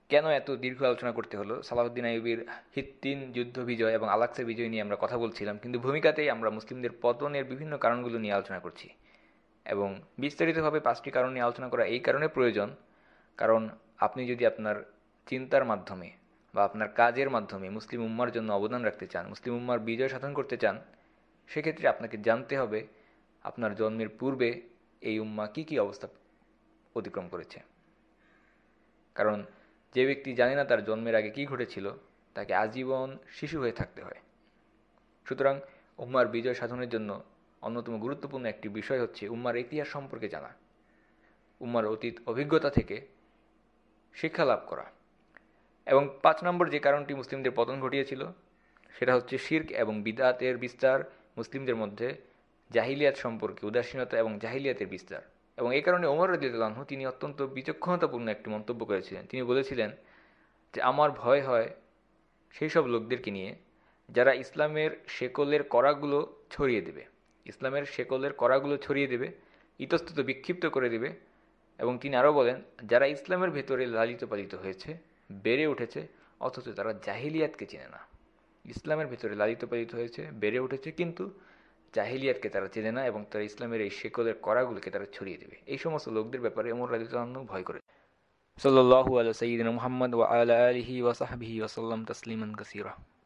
কেন এত দীর্ঘ আলোচনা করতে হলো? সালাহুদ্দিন আইবির হিত্তিন যুদ্ধ বিজয় এবং আলাক্সা বিজয় নিয়ে আমরা কথা বলছিলাম, কিন্তু ভূমিকাতেই আমরা মুসলিমদের পতনের বিভিন্ন কারণগুলো নিয়ে আলোচনা করছি। এবং বিস্তারিতভাবে পাঁচটি কারণ নিয়ে আলোচনা করা এই কারণে প্রয়োজন, কারণ আপনি যদি আপনার চিন্তার মাধ্যমে বা আপনার কাজের মাধ্যমে মুসলিম উম্মার জন্য অবদান রাখতে চান, মুসলিম উম্মার বিজয় সাধন করতে চান, সেক্ষেত্রে আপনাকে জানতে হবে আপনার জন্মের পূর্বে এই উম্মা কি কি অবস্থা অতিক্রম করেছে? কারণ যে ব্যক্তি জানে না তার জন্মের আগে কি ঘটেছিল, তাকে আজীবন শিশু হয়ে থাকতে হয়। সুতরাং উম্মার বিজয় সাধনের জন্য অন্যতম গুরুত্বপূর্ণ একটি বিষয় হচ্ছে উম্মার ইতিহাস সম্পর্কে জানা। উম্মার অতীত অভিজ্ঞতা থেকে শিক্ষা লাভ করা। এবং পাঁচ নম্বর যে কারণটি মুসলিমদের পতন ঘটিয়েছিল, সেটা হচ্ছে শির্ক এবং বিদাতের বিস্তার মুসলিমদের মধ্যে জাহিলিয়াত সম্পর্কে উদাসীনতা এবং জাহিলিয়াতের বিস্তার। এবং এই কারণে ওমর রাজিউল্লাহ তিনি অত্যন্ত বিচক্ষণতাপূর্ণ একটি মন্তব্য করেছিলেন। তিনি বলেছিলেন যে, আমার ভয় হয় সেই সব লোকদেরকে নিয়ে যারা ইসলামের শেকলের করাগুলো ছড়িয়ে দেবে। ইসলামের শেকলের করাগুলো ছড়িয়ে দেবে, ইতস্তত বিক্ষিপ্ত করে দেবে এবং তিনি আরও বলেন, যারা ইসলামের ভেতরে লালিত পালিত হয়েছে, বেড়ে উঠেছে, অথচ তারা জাহিলিয়াতকে চেনে না। ইসলামের ভেতরে লালিত পালিত হয়েছে, বেড়ে উঠেছে, কিন্তু জাহিলিয়াতকে তারা চেনে না এবং তারা ইসলামের এই শেকলের করাগুলোকে তারা ছড়িয়ে দেবে। এই সমস্ত লোকদের ব্যাপারে ওমর রাজিউল্লাহ ভয় করে। সাল্লাহ আল সঈদিন মোহাম্মদ ওয়া আল আলহি ওয়াসাহাবিহি ওয়াসাল্লাম তসলিমান কাসিরা।